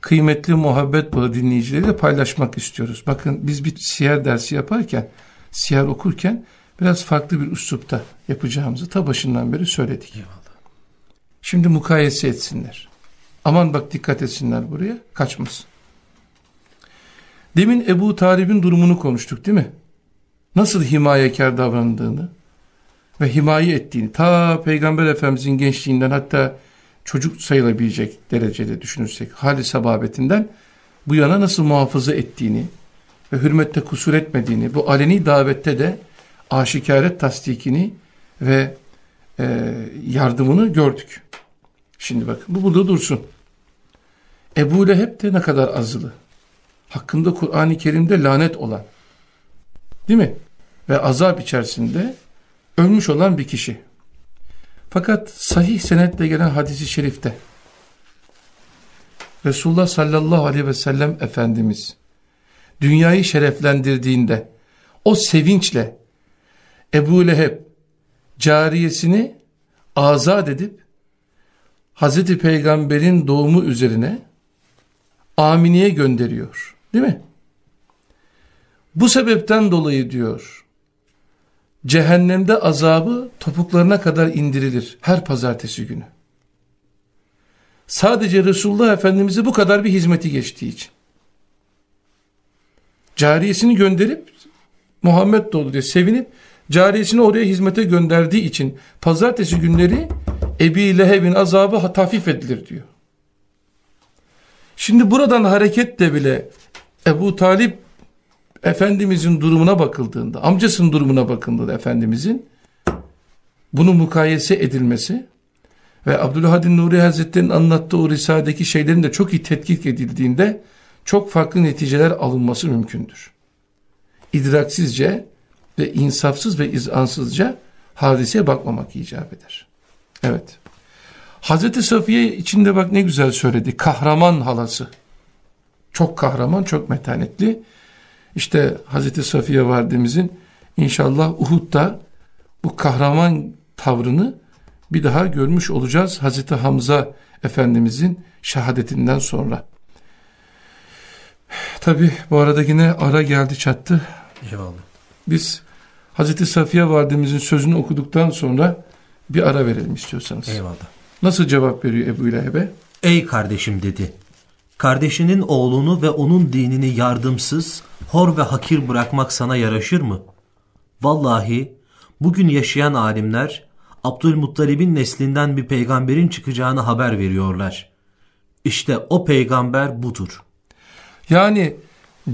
kıymetli muhabbet bağı dinleyicileriyle paylaşmak istiyoruz. Bakın biz bir siyer dersi yaparken, siyer okurken biraz farklı bir üslupta yapacağımızı ta başından beri söyledik. Eyvallah. Şimdi mukayese etsinler. Aman bak dikkat etsinler buraya kaçmasın. Demin Ebu Talib'in durumunu konuştuk değil mi? Nasıl himayekar davrandığını ve himaye ettiğini ta Peygamber Efendimizin gençliğinden hatta çocuk sayılabilecek derecede düşünürsek hali sababetinden bu yana nasıl muhafaza ettiğini ve hürmette kusur etmediğini bu aleni davette de aşikaret tasdikini ve e, yardımını gördük. Şimdi bakın bu burada dursun. Ebu Leheb de ne kadar azılı. Hakkında Kur'an-ı Kerim'de lanet olan. Değil mi? Ve azap içerisinde ölmüş olan bir kişi. Fakat sahih senetle gelen hadisi şerifte Resulullah sallallahu aleyhi ve sellem Efendimiz dünyayı şereflendirdiğinde o sevinçle Ebu Leheb cariyesini azat edip Hazreti Peygamber'in doğumu üzerine Amine'ye gönderiyor. Değil mi? Bu sebepten dolayı diyor cehennemde azabı topuklarına kadar indirilir her pazartesi günü. Sadece Resulullah Efendimiz'e bu kadar bir hizmeti geçtiği için. Cariyesini gönderip Muhammed doğdu diye sevinip cariyesini oraya hizmete gönderdiği için pazartesi günleri Ebi Leheb'in azabı hafif edilir diyor. Şimdi buradan hareketle bile Ebu Talip Efendimizin durumuna bakıldığında, amcasının durumuna bakıldığında Efendimizin bunun mukayese edilmesi ve Abdülhadin Nuri Hazretleri'nin anlattığı o Risale'deki şeylerin de çok iyi tetkik edildiğinde çok farklı neticeler alınması mümkündür. İdraksizce ve insafsız ve izansızca hadiseye bakmamak icap eder. Evet. Hazreti Safiye içinde bak ne güzel söyledi. Kahraman halası. Çok kahraman, çok metanetli. İşte Hazreti Safiye validemizin inşallah Uhud'da bu kahraman tavrını bir daha görmüş olacağız Hazreti Hamza Efendimizin şehadetinden sonra. Tabi bu arada yine ara geldi çattı. Eyvallah. Biz Hazreti Safiye validemizin sözünü okuduktan sonra bir ara verelim istiyorsanız. Eyvallah. Nasıl cevap veriyor Ebu Leheb'e? Ey kardeşim dedi. Kardeşinin oğlunu ve onun dinini yardımsız, hor ve hakir bırakmak sana yaraşır mı? Vallahi bugün yaşayan alimler Abdülmuttalib'in neslinden bir peygamberin çıkacağını haber veriyorlar. İşte o peygamber budur. Yani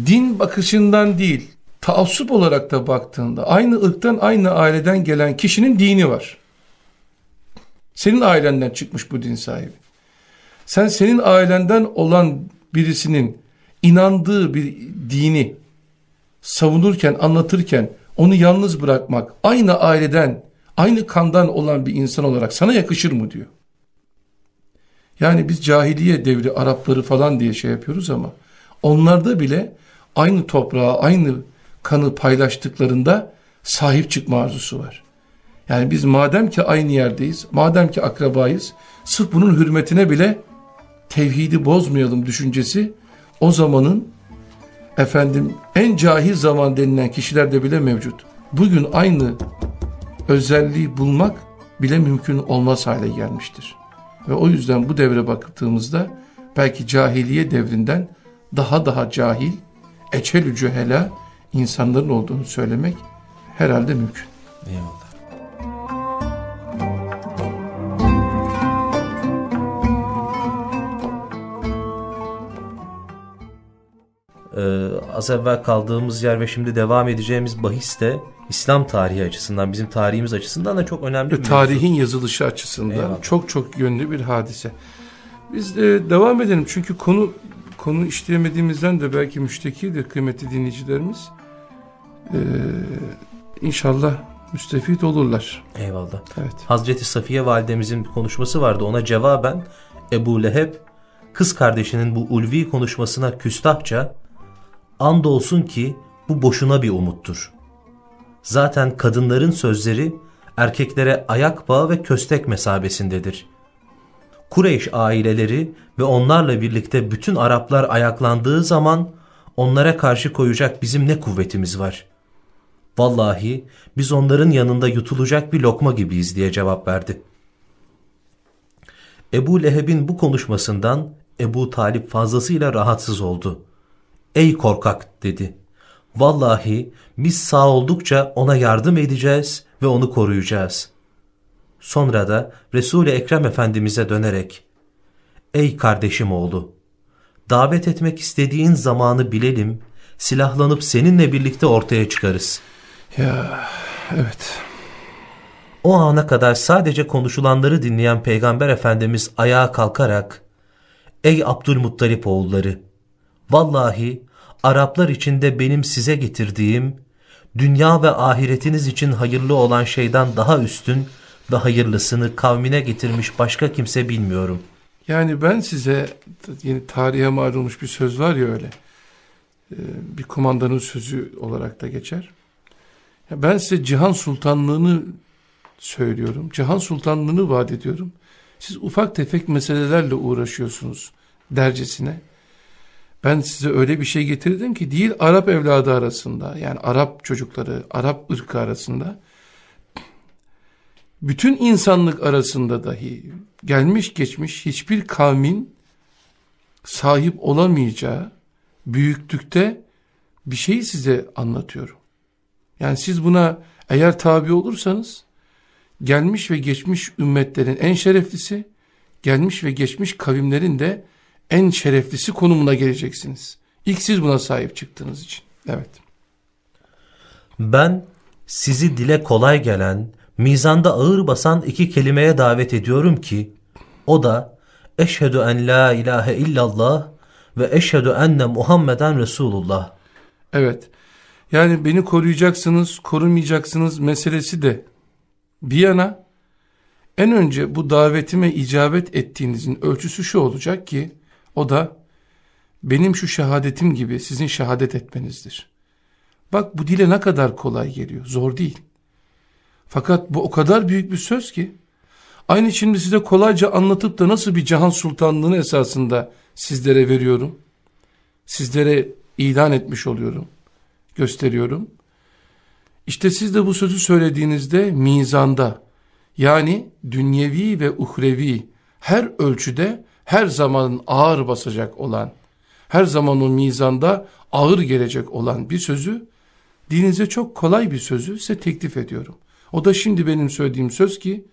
din bakışından değil, taassup olarak da baktığında aynı ırktan aynı aileden gelen kişinin dini var. Senin ailenden çıkmış bu din sahibi. Sen senin ailenden olan birisinin inandığı bir dini savunurken, anlatırken onu yalnız bırakmak aynı aileden, aynı kandan olan bir insan olarak sana yakışır mı diyor. Yani biz cahiliye devri Arapları falan diye şey yapıyoruz ama onlarda bile aynı toprağa, aynı kanı paylaştıklarında sahip çıkma arzusu var. Yani biz madem ki aynı yerdeyiz, madem ki akrabayız, sırf bunun hürmetine bile tevhidi bozmayalım düşüncesi o zamanın efendim en cahil zaman denilen kişilerde bile mevcut. Bugün aynı özelliği bulmak bile mümkün olmaz hale gelmiştir. Ve o yüzden bu devre baktığımızda belki cahiliye devrinden daha daha cahil, eçelü cühela insanların olduğunu söylemek herhalde mümkün. Eyvallah. Ee, az evvel kaldığımız yer ve şimdi devam edeceğimiz bahis de İslam tarihi açısından, bizim tarihimiz açısından da çok önemli bir mevzu. Tarihin yazılışı açısından Eyvallah. çok çok yönlü bir hadise. Biz de devam edelim çünkü konu konu işleyemediğimizden de belki müştekidir kıymetli dinleyicilerimiz. Ee, inşallah müstefit olurlar. Eyvallah. Evet. Hazreti Safiye validemizin bir konuşması vardı. Ona cevaben Ebu Leheb kız kardeşinin bu ulvi konuşmasına küstahça andolsun ki bu boşuna bir umuttur. Zaten kadınların sözleri erkeklere ayak bağı ve köstek mesabesindedir. Kureyş aileleri ve onlarla birlikte bütün Araplar ayaklandığı zaman onlara karşı koyacak bizim ne kuvvetimiz var? Vallahi biz onların yanında yutulacak bir lokma gibiyiz diye cevap verdi. Ebu Leheb'in bu konuşmasından Ebu Talip fazlasıyla rahatsız oldu. Ey korkak dedi. Vallahi biz sağ oldukça ona yardım edeceğiz ve onu koruyacağız. Sonra da Resul-i Ekrem Efendimiz'e dönerek Ey kardeşim oğlu! Davet etmek istediğin zamanı bilelim, silahlanıp seninle birlikte ortaya çıkarız. Ya evet. O ana kadar sadece konuşulanları dinleyen Peygamber Efendimiz ayağa kalkarak Ey Abdülmuttalip oğulları! Vallahi Araplar içinde benim size getirdiğim dünya ve ahiretiniz için hayırlı olan şeyden daha üstün ve hayırlısını kavmine getirmiş başka kimse bilmiyorum. Yani ben size yeni tarihe mal olmuş bir söz var ya öyle. e, bir kumandanın sözü olarak da geçer. Ben size cihan sultanlığını söylüyorum. Cihan sultanlığını vaat ediyorum. Siz ufak tefek meselelerle uğraşıyorsunuz dercesine. Ben size öyle bir şey getirdim ki değil Arap evladı arasında yani Arap çocukları, Arap ırkı arasında bütün insanlık arasında dahi gelmiş geçmiş hiçbir kavmin sahip olamayacağı büyüklükte bir şeyi size anlatıyorum. Yani siz buna eğer tabi olursanız gelmiş ve geçmiş ümmetlerin en şereflisi, gelmiş ve geçmiş kavimlerin de en şereflisi konumuna geleceksiniz. İlk siz buna sahip çıktığınız için. Evet. Ben sizi dile kolay gelen, mizanda ağır basan iki kelimeye davet ediyorum ki, o da eşhedü en la ilahe illallah ve eşhedü enne Muhammeden Resulullah. Evet. Yani beni koruyacaksınız, korumayacaksınız meselesi de bir yana en önce bu davetime icabet ettiğinizin ölçüsü şu olacak ki o da benim şu şehadetim gibi sizin şehadet etmenizdir. Bak bu dile ne kadar kolay geliyor, zor değil. Fakat bu o kadar büyük bir söz ki aynı şimdi size kolayca anlatıp da nasıl bir cihan sultanlığını esasında sizlere veriyorum. Sizlere ilan etmiş oluyorum, gösteriyorum. İşte siz de bu sözü söylediğinizde mizanda yani dünyevi ve uhrevi her ölçüde her zaman ağır basacak olan, her zaman o mizanda ağır gelecek olan bir sözü dinize çok kolay bir sözü size teklif ediyorum. O da şimdi benim söylediğim söz ki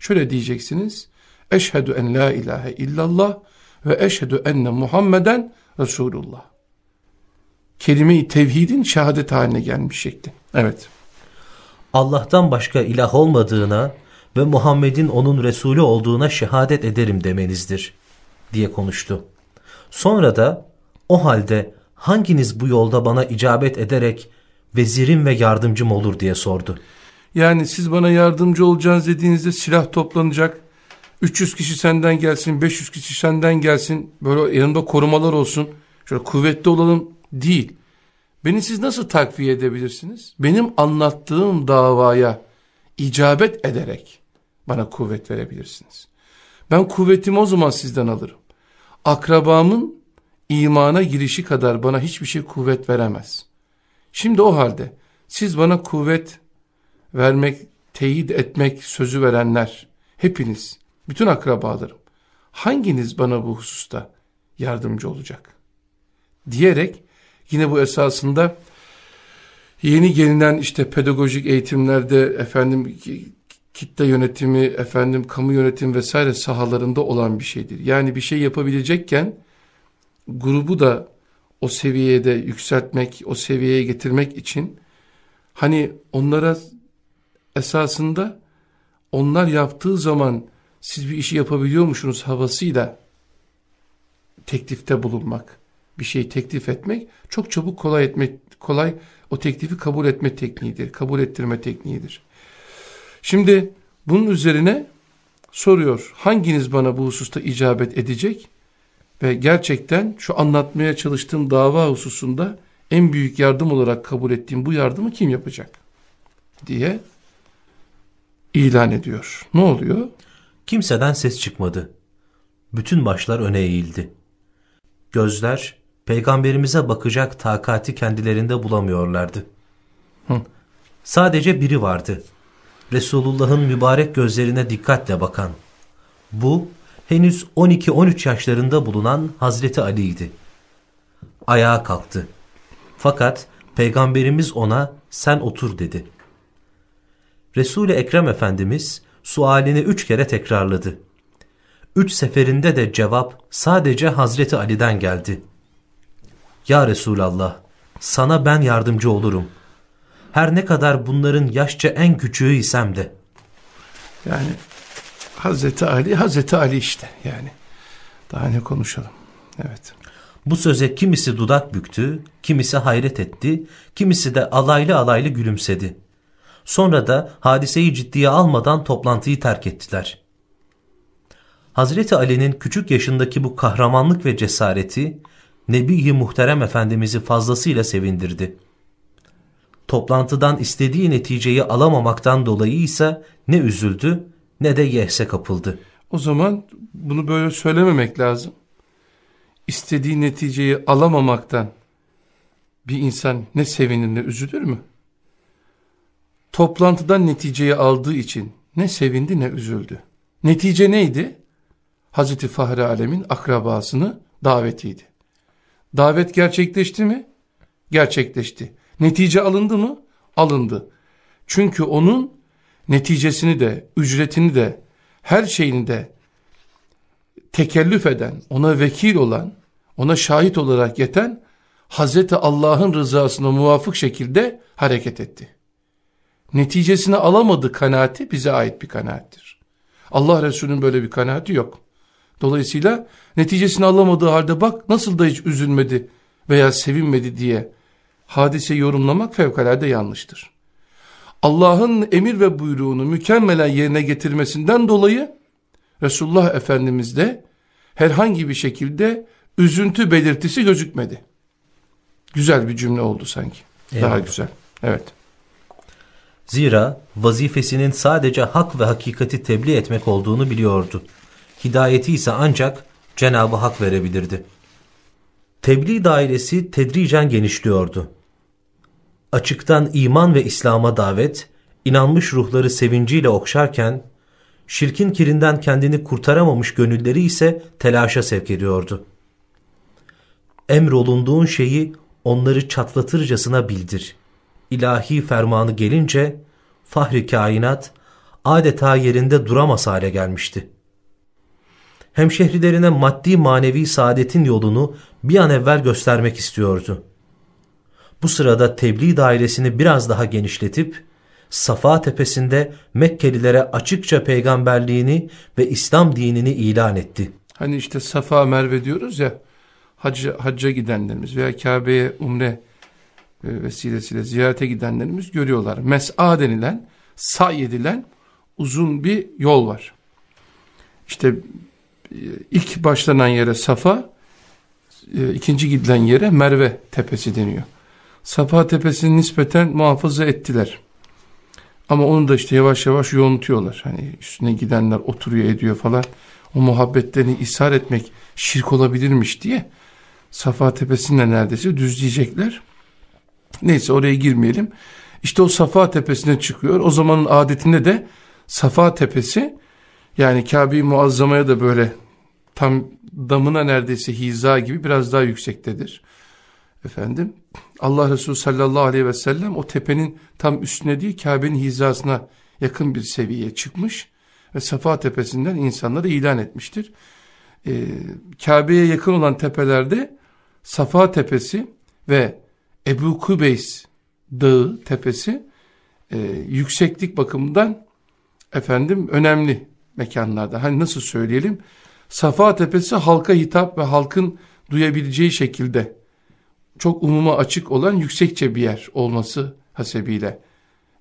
şöyle diyeceksiniz. Eşhedü en la ilahe illallah ve eşhedü enne Muhammeden Resulullah. Kelime-i tevhidin şehadet haline gelmiş şekli. Evet. Allah'tan başka ilah olmadığına ve Muhammed'in onun Resulü olduğuna şehadet ederim demenizdir diye konuştu. Sonra da o halde hanginiz bu yolda bana icabet ederek vezirim ve yardımcım olur diye sordu. Yani siz bana yardımcı olacaksınız dediğinizde silah toplanacak. 300 kişi senden gelsin, 500 kişi senden gelsin. Böyle yanımda korumalar olsun. Şöyle kuvvetli olalım değil. Beni siz nasıl takviye edebilirsiniz? Benim anlattığım davaya icabet ederek bana kuvvet verebilirsiniz. Ben kuvvetimi o zaman sizden alırım. Akrabamın imana girişi kadar bana hiçbir şey kuvvet veremez. Şimdi o halde siz bana kuvvet vermek, teyit etmek sözü verenler, hepiniz, bütün akrabalarım, hanginiz bana bu hususta yardımcı olacak? Diyerek Yine bu esasında yeni gelinen işte pedagojik eğitimlerde efendim kitle yönetimi, efendim kamu yönetimi vesaire sahalarında olan bir şeydir. Yani bir şey yapabilecekken grubu da o seviyeye de yükseltmek, o seviyeye getirmek için hani onlara esasında onlar yaptığı zaman siz bir işi yapabiliyormuşsunuz havasıyla teklifte bulunmak bir şey teklif etmek çok çabuk kolay etmek kolay o teklifi kabul etme tekniğidir. Kabul ettirme tekniğidir. Şimdi bunun üzerine soruyor. Hanginiz bana bu hususta icabet edecek? Ve gerçekten şu anlatmaya çalıştığım dava hususunda en büyük yardım olarak kabul ettiğim bu yardımı kim yapacak? diye ilan ediyor. Ne oluyor? Kimseden ses çıkmadı. Bütün başlar öne eğildi. Gözler peygamberimize bakacak takati kendilerinde bulamıyorlardı. Hı. Sadece biri vardı. Resulullah'ın mübarek gözlerine dikkatle bakan. Bu henüz 12-13 yaşlarında bulunan Hazreti Ali'ydi. Ayağa kalktı. Fakat peygamberimiz ona sen otur dedi. Resul-i Ekrem Efendimiz sualini üç kere tekrarladı. Üç seferinde de cevap sadece Hazreti Ali'den geldi. Ya Resulallah sana ben yardımcı olurum. Her ne kadar bunların yaşça en küçüğü isem de. Yani Hazreti Ali, Hazreti Ali işte yani. Daha ne konuşalım. Evet. Bu söze kimisi dudak büktü, kimisi hayret etti, kimisi de alaylı alaylı gülümsedi. Sonra da hadiseyi ciddiye almadan toplantıyı terk ettiler. Hazreti Ali'nin küçük yaşındaki bu kahramanlık ve cesareti Nebi-i Muhterem Efendimiz'i fazlasıyla sevindirdi. Toplantıdan istediği neticeyi alamamaktan dolayı ise ne üzüldü ne de yehse kapıldı. O zaman bunu böyle söylememek lazım. İstediği neticeyi alamamaktan bir insan ne sevinir ne üzülür mü? Toplantıdan neticeyi aldığı için ne sevindi ne üzüldü. Netice neydi? Hazreti Fahri Alem'in akrabasını davetiydi. Davet gerçekleşti mi? Gerçekleşti. Netice alındı mı? Alındı. Çünkü onun neticesini de, ücretini de, her şeyini de tekellüf eden, ona vekil olan, ona şahit olarak yeten Hazreti Allah'ın rızasına muvafık şekilde hareket etti. Neticesini alamadı kanaati bize ait bir kanaattir. Allah Resulü'nün böyle bir kanaati yok. Dolayısıyla neticesini alamadığı halde bak nasıl da hiç üzülmedi veya sevinmedi diye hadise yorumlamak fevkalade yanlıştır. Allah'ın emir ve buyruğunu mükemmelen yerine getirmesinden dolayı Resulullah Efendimiz'de herhangi bir şekilde üzüntü belirtisi gözükmedi. Güzel bir cümle oldu sanki. Eyvallah. Daha güzel. Evet. Zira vazifesinin sadece hak ve hakikati tebliğ etmek olduğunu biliyordu. Hidayeti ise ancak Cenab-ı Hak verebilirdi. Tebliğ dairesi tedricen genişliyordu. Açıktan iman ve İslam'a davet, inanmış ruhları sevinciyle okşarken, şirkin kirinden kendini kurtaramamış gönülleri ise telaşa sevk ediyordu. Emrolunduğun şeyi onları çatlatırcasına bildir. İlahi fermanı gelince, fahri kainat adeta yerinde duramaz hale gelmişti hemşehrilerine maddi manevi saadetin yolunu bir an evvel göstermek istiyordu. Bu sırada tebliğ dairesini biraz daha genişletip Safa tepesinde Mekkelilere açıkça peygamberliğini ve İslam dinini ilan etti. Hani işte Safa Merve diyoruz ya hacca, hacca gidenlerimiz veya Kabe'ye umre e, vesilesiyle ziyarete gidenlerimiz görüyorlar. Mes'a denilen, say edilen uzun bir yol var. İşte ilk başlanan yere Safa, e, ikinci gidilen yere Merve tepesi deniyor. Safa tepesini nispeten muhafaza ettiler. Ama onu da işte yavaş yavaş yoğuntuyorlar. Hani üstüne gidenler oturuyor ediyor falan. O muhabbetlerini ishar etmek şirk olabilirmiş diye Safa tepesinde neredeyse düzleyecekler. Neyse oraya girmeyelim. İşte o Safa tepesine çıkıyor. O zamanın adetinde de Safa tepesi yani Kabe-i Muazzama'ya da böyle tam damına neredeyse hiza gibi biraz daha yüksektedir. Efendim Allah Resulü sallallahu aleyhi ve sellem o tepenin tam üstüne değil Kabe'nin hizasına yakın bir seviyeye çıkmış ve Safa tepesinden insanları ilan etmiştir. Ee, Kabe'ye yakın olan tepelerde Safa tepesi ve Ebu Kubeys dağı tepesi e, yükseklik bakımından efendim önemli mekanlarda. Hani nasıl söyleyelim? Safa Tepesi halka hitap ve halkın duyabileceği şekilde çok umuma açık olan yüksekçe bir yer olması hasebiyle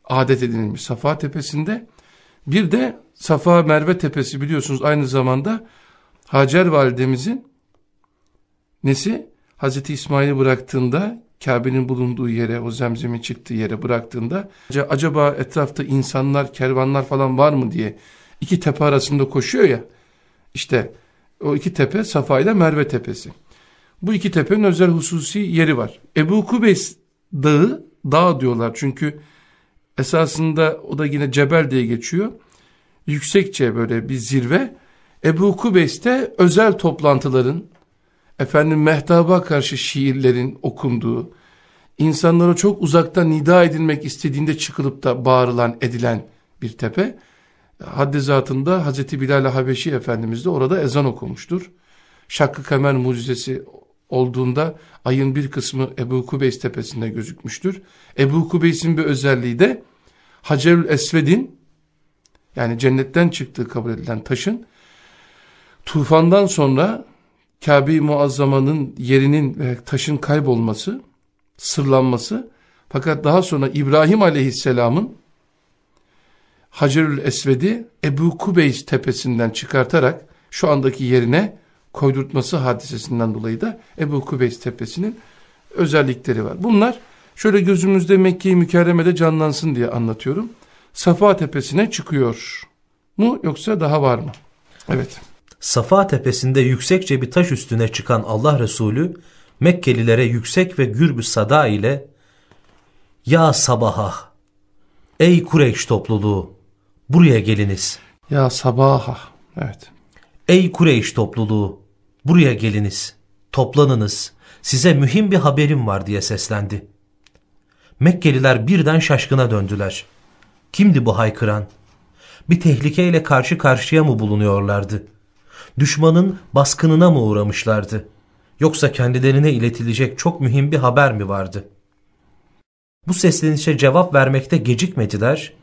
adet edilmiş Safa Tepesi'nde. Bir de Safa Merve Tepesi biliyorsunuz aynı zamanda Hacer validemizin nesi? Hazreti İsmail'i bıraktığında Kabe'nin bulunduğu yere, o zemzemin çıktığı yere bıraktığında acaba etrafta insanlar, kervanlar falan var mı diye iki tepe arasında koşuyor ya. İşte o iki tepe Safa ile Merve tepesi. Bu iki tepenin özel hususi yeri var. Ebu Kubeys dağı, dağ diyorlar çünkü esasında o da yine Cebel diye geçiyor. Yüksekçe böyle bir zirve. Ebu Kubeys'te özel toplantıların, efendim mehtaba karşı şiirlerin okunduğu, insanlara çok uzaktan nida edilmek istediğinde çıkılıp da bağırılan, edilen bir tepe haddi zatında Hazreti Bilal Habeşi Efendimiz de orada ezan okumuştur. Şakkı Kamer mucizesi olduğunda ayın bir kısmı Ebu Kubeys tepesinde gözükmüştür. Ebu Kubeys'in bir özelliği de Hacerül Esved'in yani cennetten çıktığı kabul edilen taşın tufandan sonra Kabe-i Muazzama'nın yerinin ve taşın kaybolması, sırlanması fakat daha sonra İbrahim Aleyhisselam'ın Hacerül Esved'i Ebu Kubeys tepesinden çıkartarak şu andaki yerine koydurtması hadisesinden dolayı da Ebu Kubeys tepesinin özellikleri var. Bunlar şöyle gözümüzde Mekke-i Mükerreme'de canlansın diye anlatıyorum. Safa tepesine çıkıyor mu yoksa daha var mı? Evet. Safa tepesinde yüksekçe bir taş üstüne çıkan Allah Resulü Mekkelilere yüksek ve gür bir sada ile Ya sabaha ey Kureyş topluluğu buraya geliniz. Ya sabaha evet. Ey Kureyş topluluğu buraya geliniz toplanınız size mühim bir haberim var diye seslendi. Mekkeliler birden şaşkına döndüler. Kimdi bu haykıran? Bir tehlikeyle karşı karşıya mı bulunuyorlardı? Düşmanın baskınına mı uğramışlardı? Yoksa kendilerine iletilecek çok mühim bir haber mi vardı? Bu seslenişe cevap vermekte gecikmediler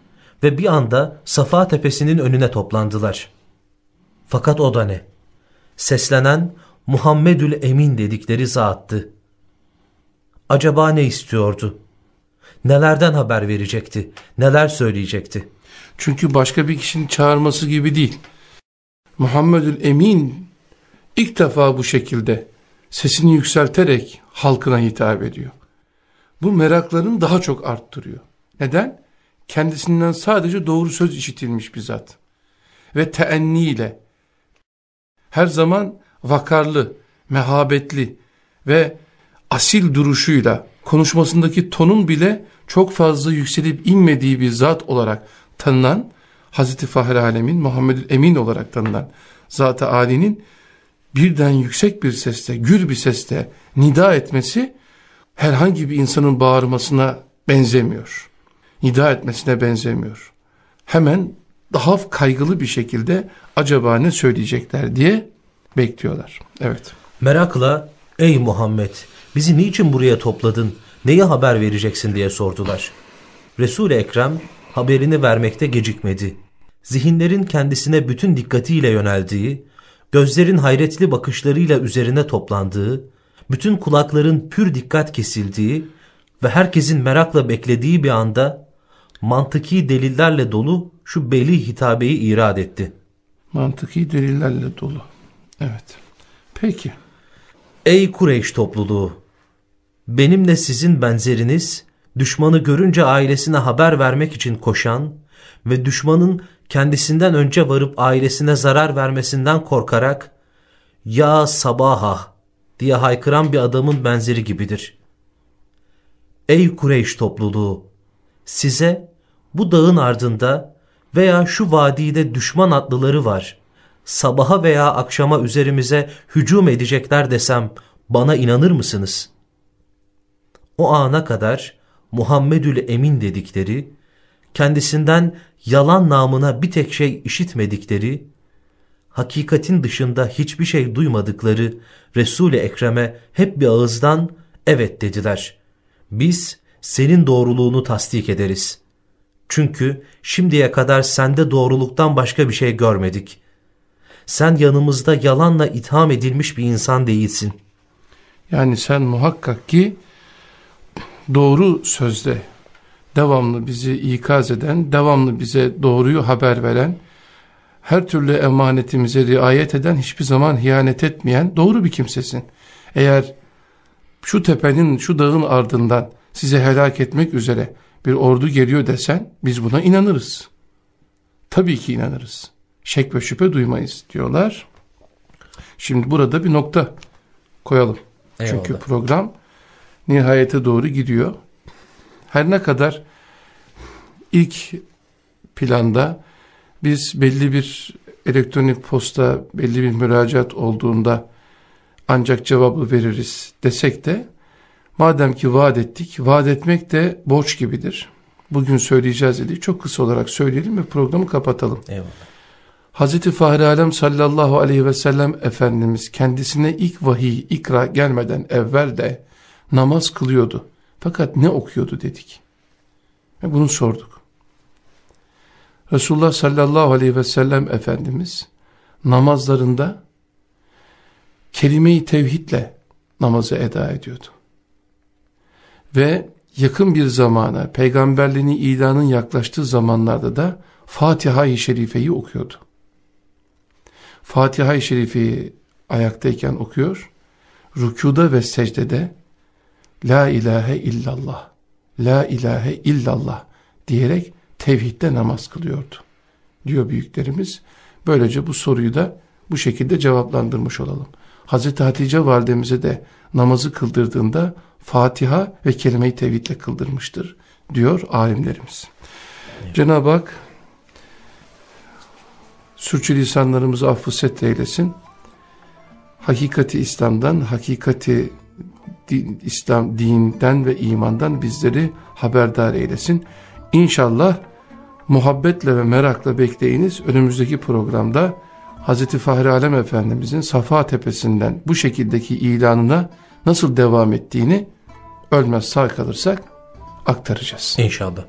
ve bir anda Safa tepesinin önüne toplandılar. Fakat o da ne? Seslenen Muhammedül Emin dedikleri zattı. Acaba ne istiyordu? Nelerden haber verecekti? Neler söyleyecekti? Çünkü başka bir kişinin çağırması gibi değil. Muhammedül Emin ilk defa bu şekilde sesini yükselterek halkına hitap ediyor. Bu meraklarını daha çok arttırıyor. Neden? Kendisinden sadece doğru söz işitilmiş bir zat. Ve teenniyle her zaman vakarlı, mehabetli ve asil duruşuyla konuşmasındaki tonun bile çok fazla yükselip inmediği bir zat olarak tanınan Hazreti Fahri Alemin Muhammed Emin olarak tanınan Zat-ı Ali'nin birden yüksek bir sesle, gür bir sesle nida etmesi herhangi bir insanın bağırmasına benzemiyor. Nida etmesine benzemiyor. Hemen daha kaygılı bir şekilde acaba ne söyleyecekler diye bekliyorlar. Evet. Merakla ey Muhammed bizi niçin buraya topladın, neyi haber vereceksin diye sordular. Resul-i Ekrem haberini vermekte gecikmedi. Zihinlerin kendisine bütün dikkatiyle yöneldiği, gözlerin hayretli bakışlarıyla üzerine toplandığı, bütün kulakların pür dikkat kesildiği ve herkesin merakla beklediği bir anda mantıki delillerle dolu şu beli hitabeyi irad etti. Mantıki delillerle dolu. Evet. Peki. Ey Kureyş topluluğu! Benimle sizin benzeriniz, düşmanı görünce ailesine haber vermek için koşan ve düşmanın kendisinden önce varıp ailesine zarar vermesinden korkarak ''Ya sabaha!'' diye haykıran bir adamın benzeri gibidir. Ey Kureyş topluluğu! Size bu dağın ardında veya şu vadide düşman atlıları var. Sabaha veya akşama üzerimize hücum edecekler desem bana inanır mısınız? O ana kadar Muhammedül Emin dedikleri, kendisinden yalan namına bir tek şey işitmedikleri, hakikatin dışında hiçbir şey duymadıkları Resul-i Ekrem'e hep bir ağızdan evet dediler. Biz senin doğruluğunu tasdik ederiz. Çünkü şimdiye kadar sende doğruluktan başka bir şey görmedik. Sen yanımızda yalanla itham edilmiş bir insan değilsin. Yani sen muhakkak ki doğru sözde devamlı bizi ikaz eden, devamlı bize doğruyu haber veren, her türlü emanetimize riayet eden, hiçbir zaman hiyanet etmeyen doğru bir kimsesin. Eğer şu tepenin, şu dağın ardından size helak etmek üzere bir ordu geliyor desen biz buna inanırız. Tabii ki inanırız. Şek ve şüphe duymayız diyorlar. Şimdi burada bir nokta koyalım. Eyvallah. Çünkü program nihayete doğru gidiyor. Her ne kadar ilk planda biz belli bir elektronik posta, belli bir müracaat olduğunda ancak cevabı veririz desek de madem ki vaat ettik, vaat etmek de borç gibidir. Bugün söyleyeceğiz dedik. Çok kısa olarak söyleyelim ve programı kapatalım. Eyvallah. Hazreti Fahri Alem sallallahu aleyhi ve sellem Efendimiz kendisine ilk vahiy ikra gelmeden evvel de namaz kılıyordu. Fakat ne okuyordu dedik. Ve bunu sorduk. Resulullah sallallahu aleyhi ve sellem Efendimiz namazlarında kelime-i tevhidle namazı eda ediyordu. Ve yakın bir zamana peygamberliğinin ilanın yaklaştığı zamanlarda da Fatiha-i Şerife'yi okuyordu. Fatiha-i Şerife'yi ayaktayken okuyor. Rükuda ve secdede La ilahe illallah, La ilahe illallah diyerek tevhidde namaz kılıyordu. Diyor büyüklerimiz. Böylece bu soruyu da bu şekilde cevaplandırmış olalım. Hazreti Hatice validemize de namazı kıldırdığında Fatiha ve kelime-i tevhidle kıldırmıştır diyor alimlerimiz. Evet. Cenab-ı Hak sürçülisanlarımızı affı set eylesin. Hakikati İslam'dan, hakikati din, İslam dinden ve imandan bizleri haberdar eylesin. İnşallah muhabbetle ve merakla bekleyiniz. Önümüzdeki programda Hz. Fahri Alem Efendimizin Safa Tepesi'nden bu şekildeki ilanına nasıl devam ettiğini ölmez sağ kalırsak aktaracağız. İnşallah.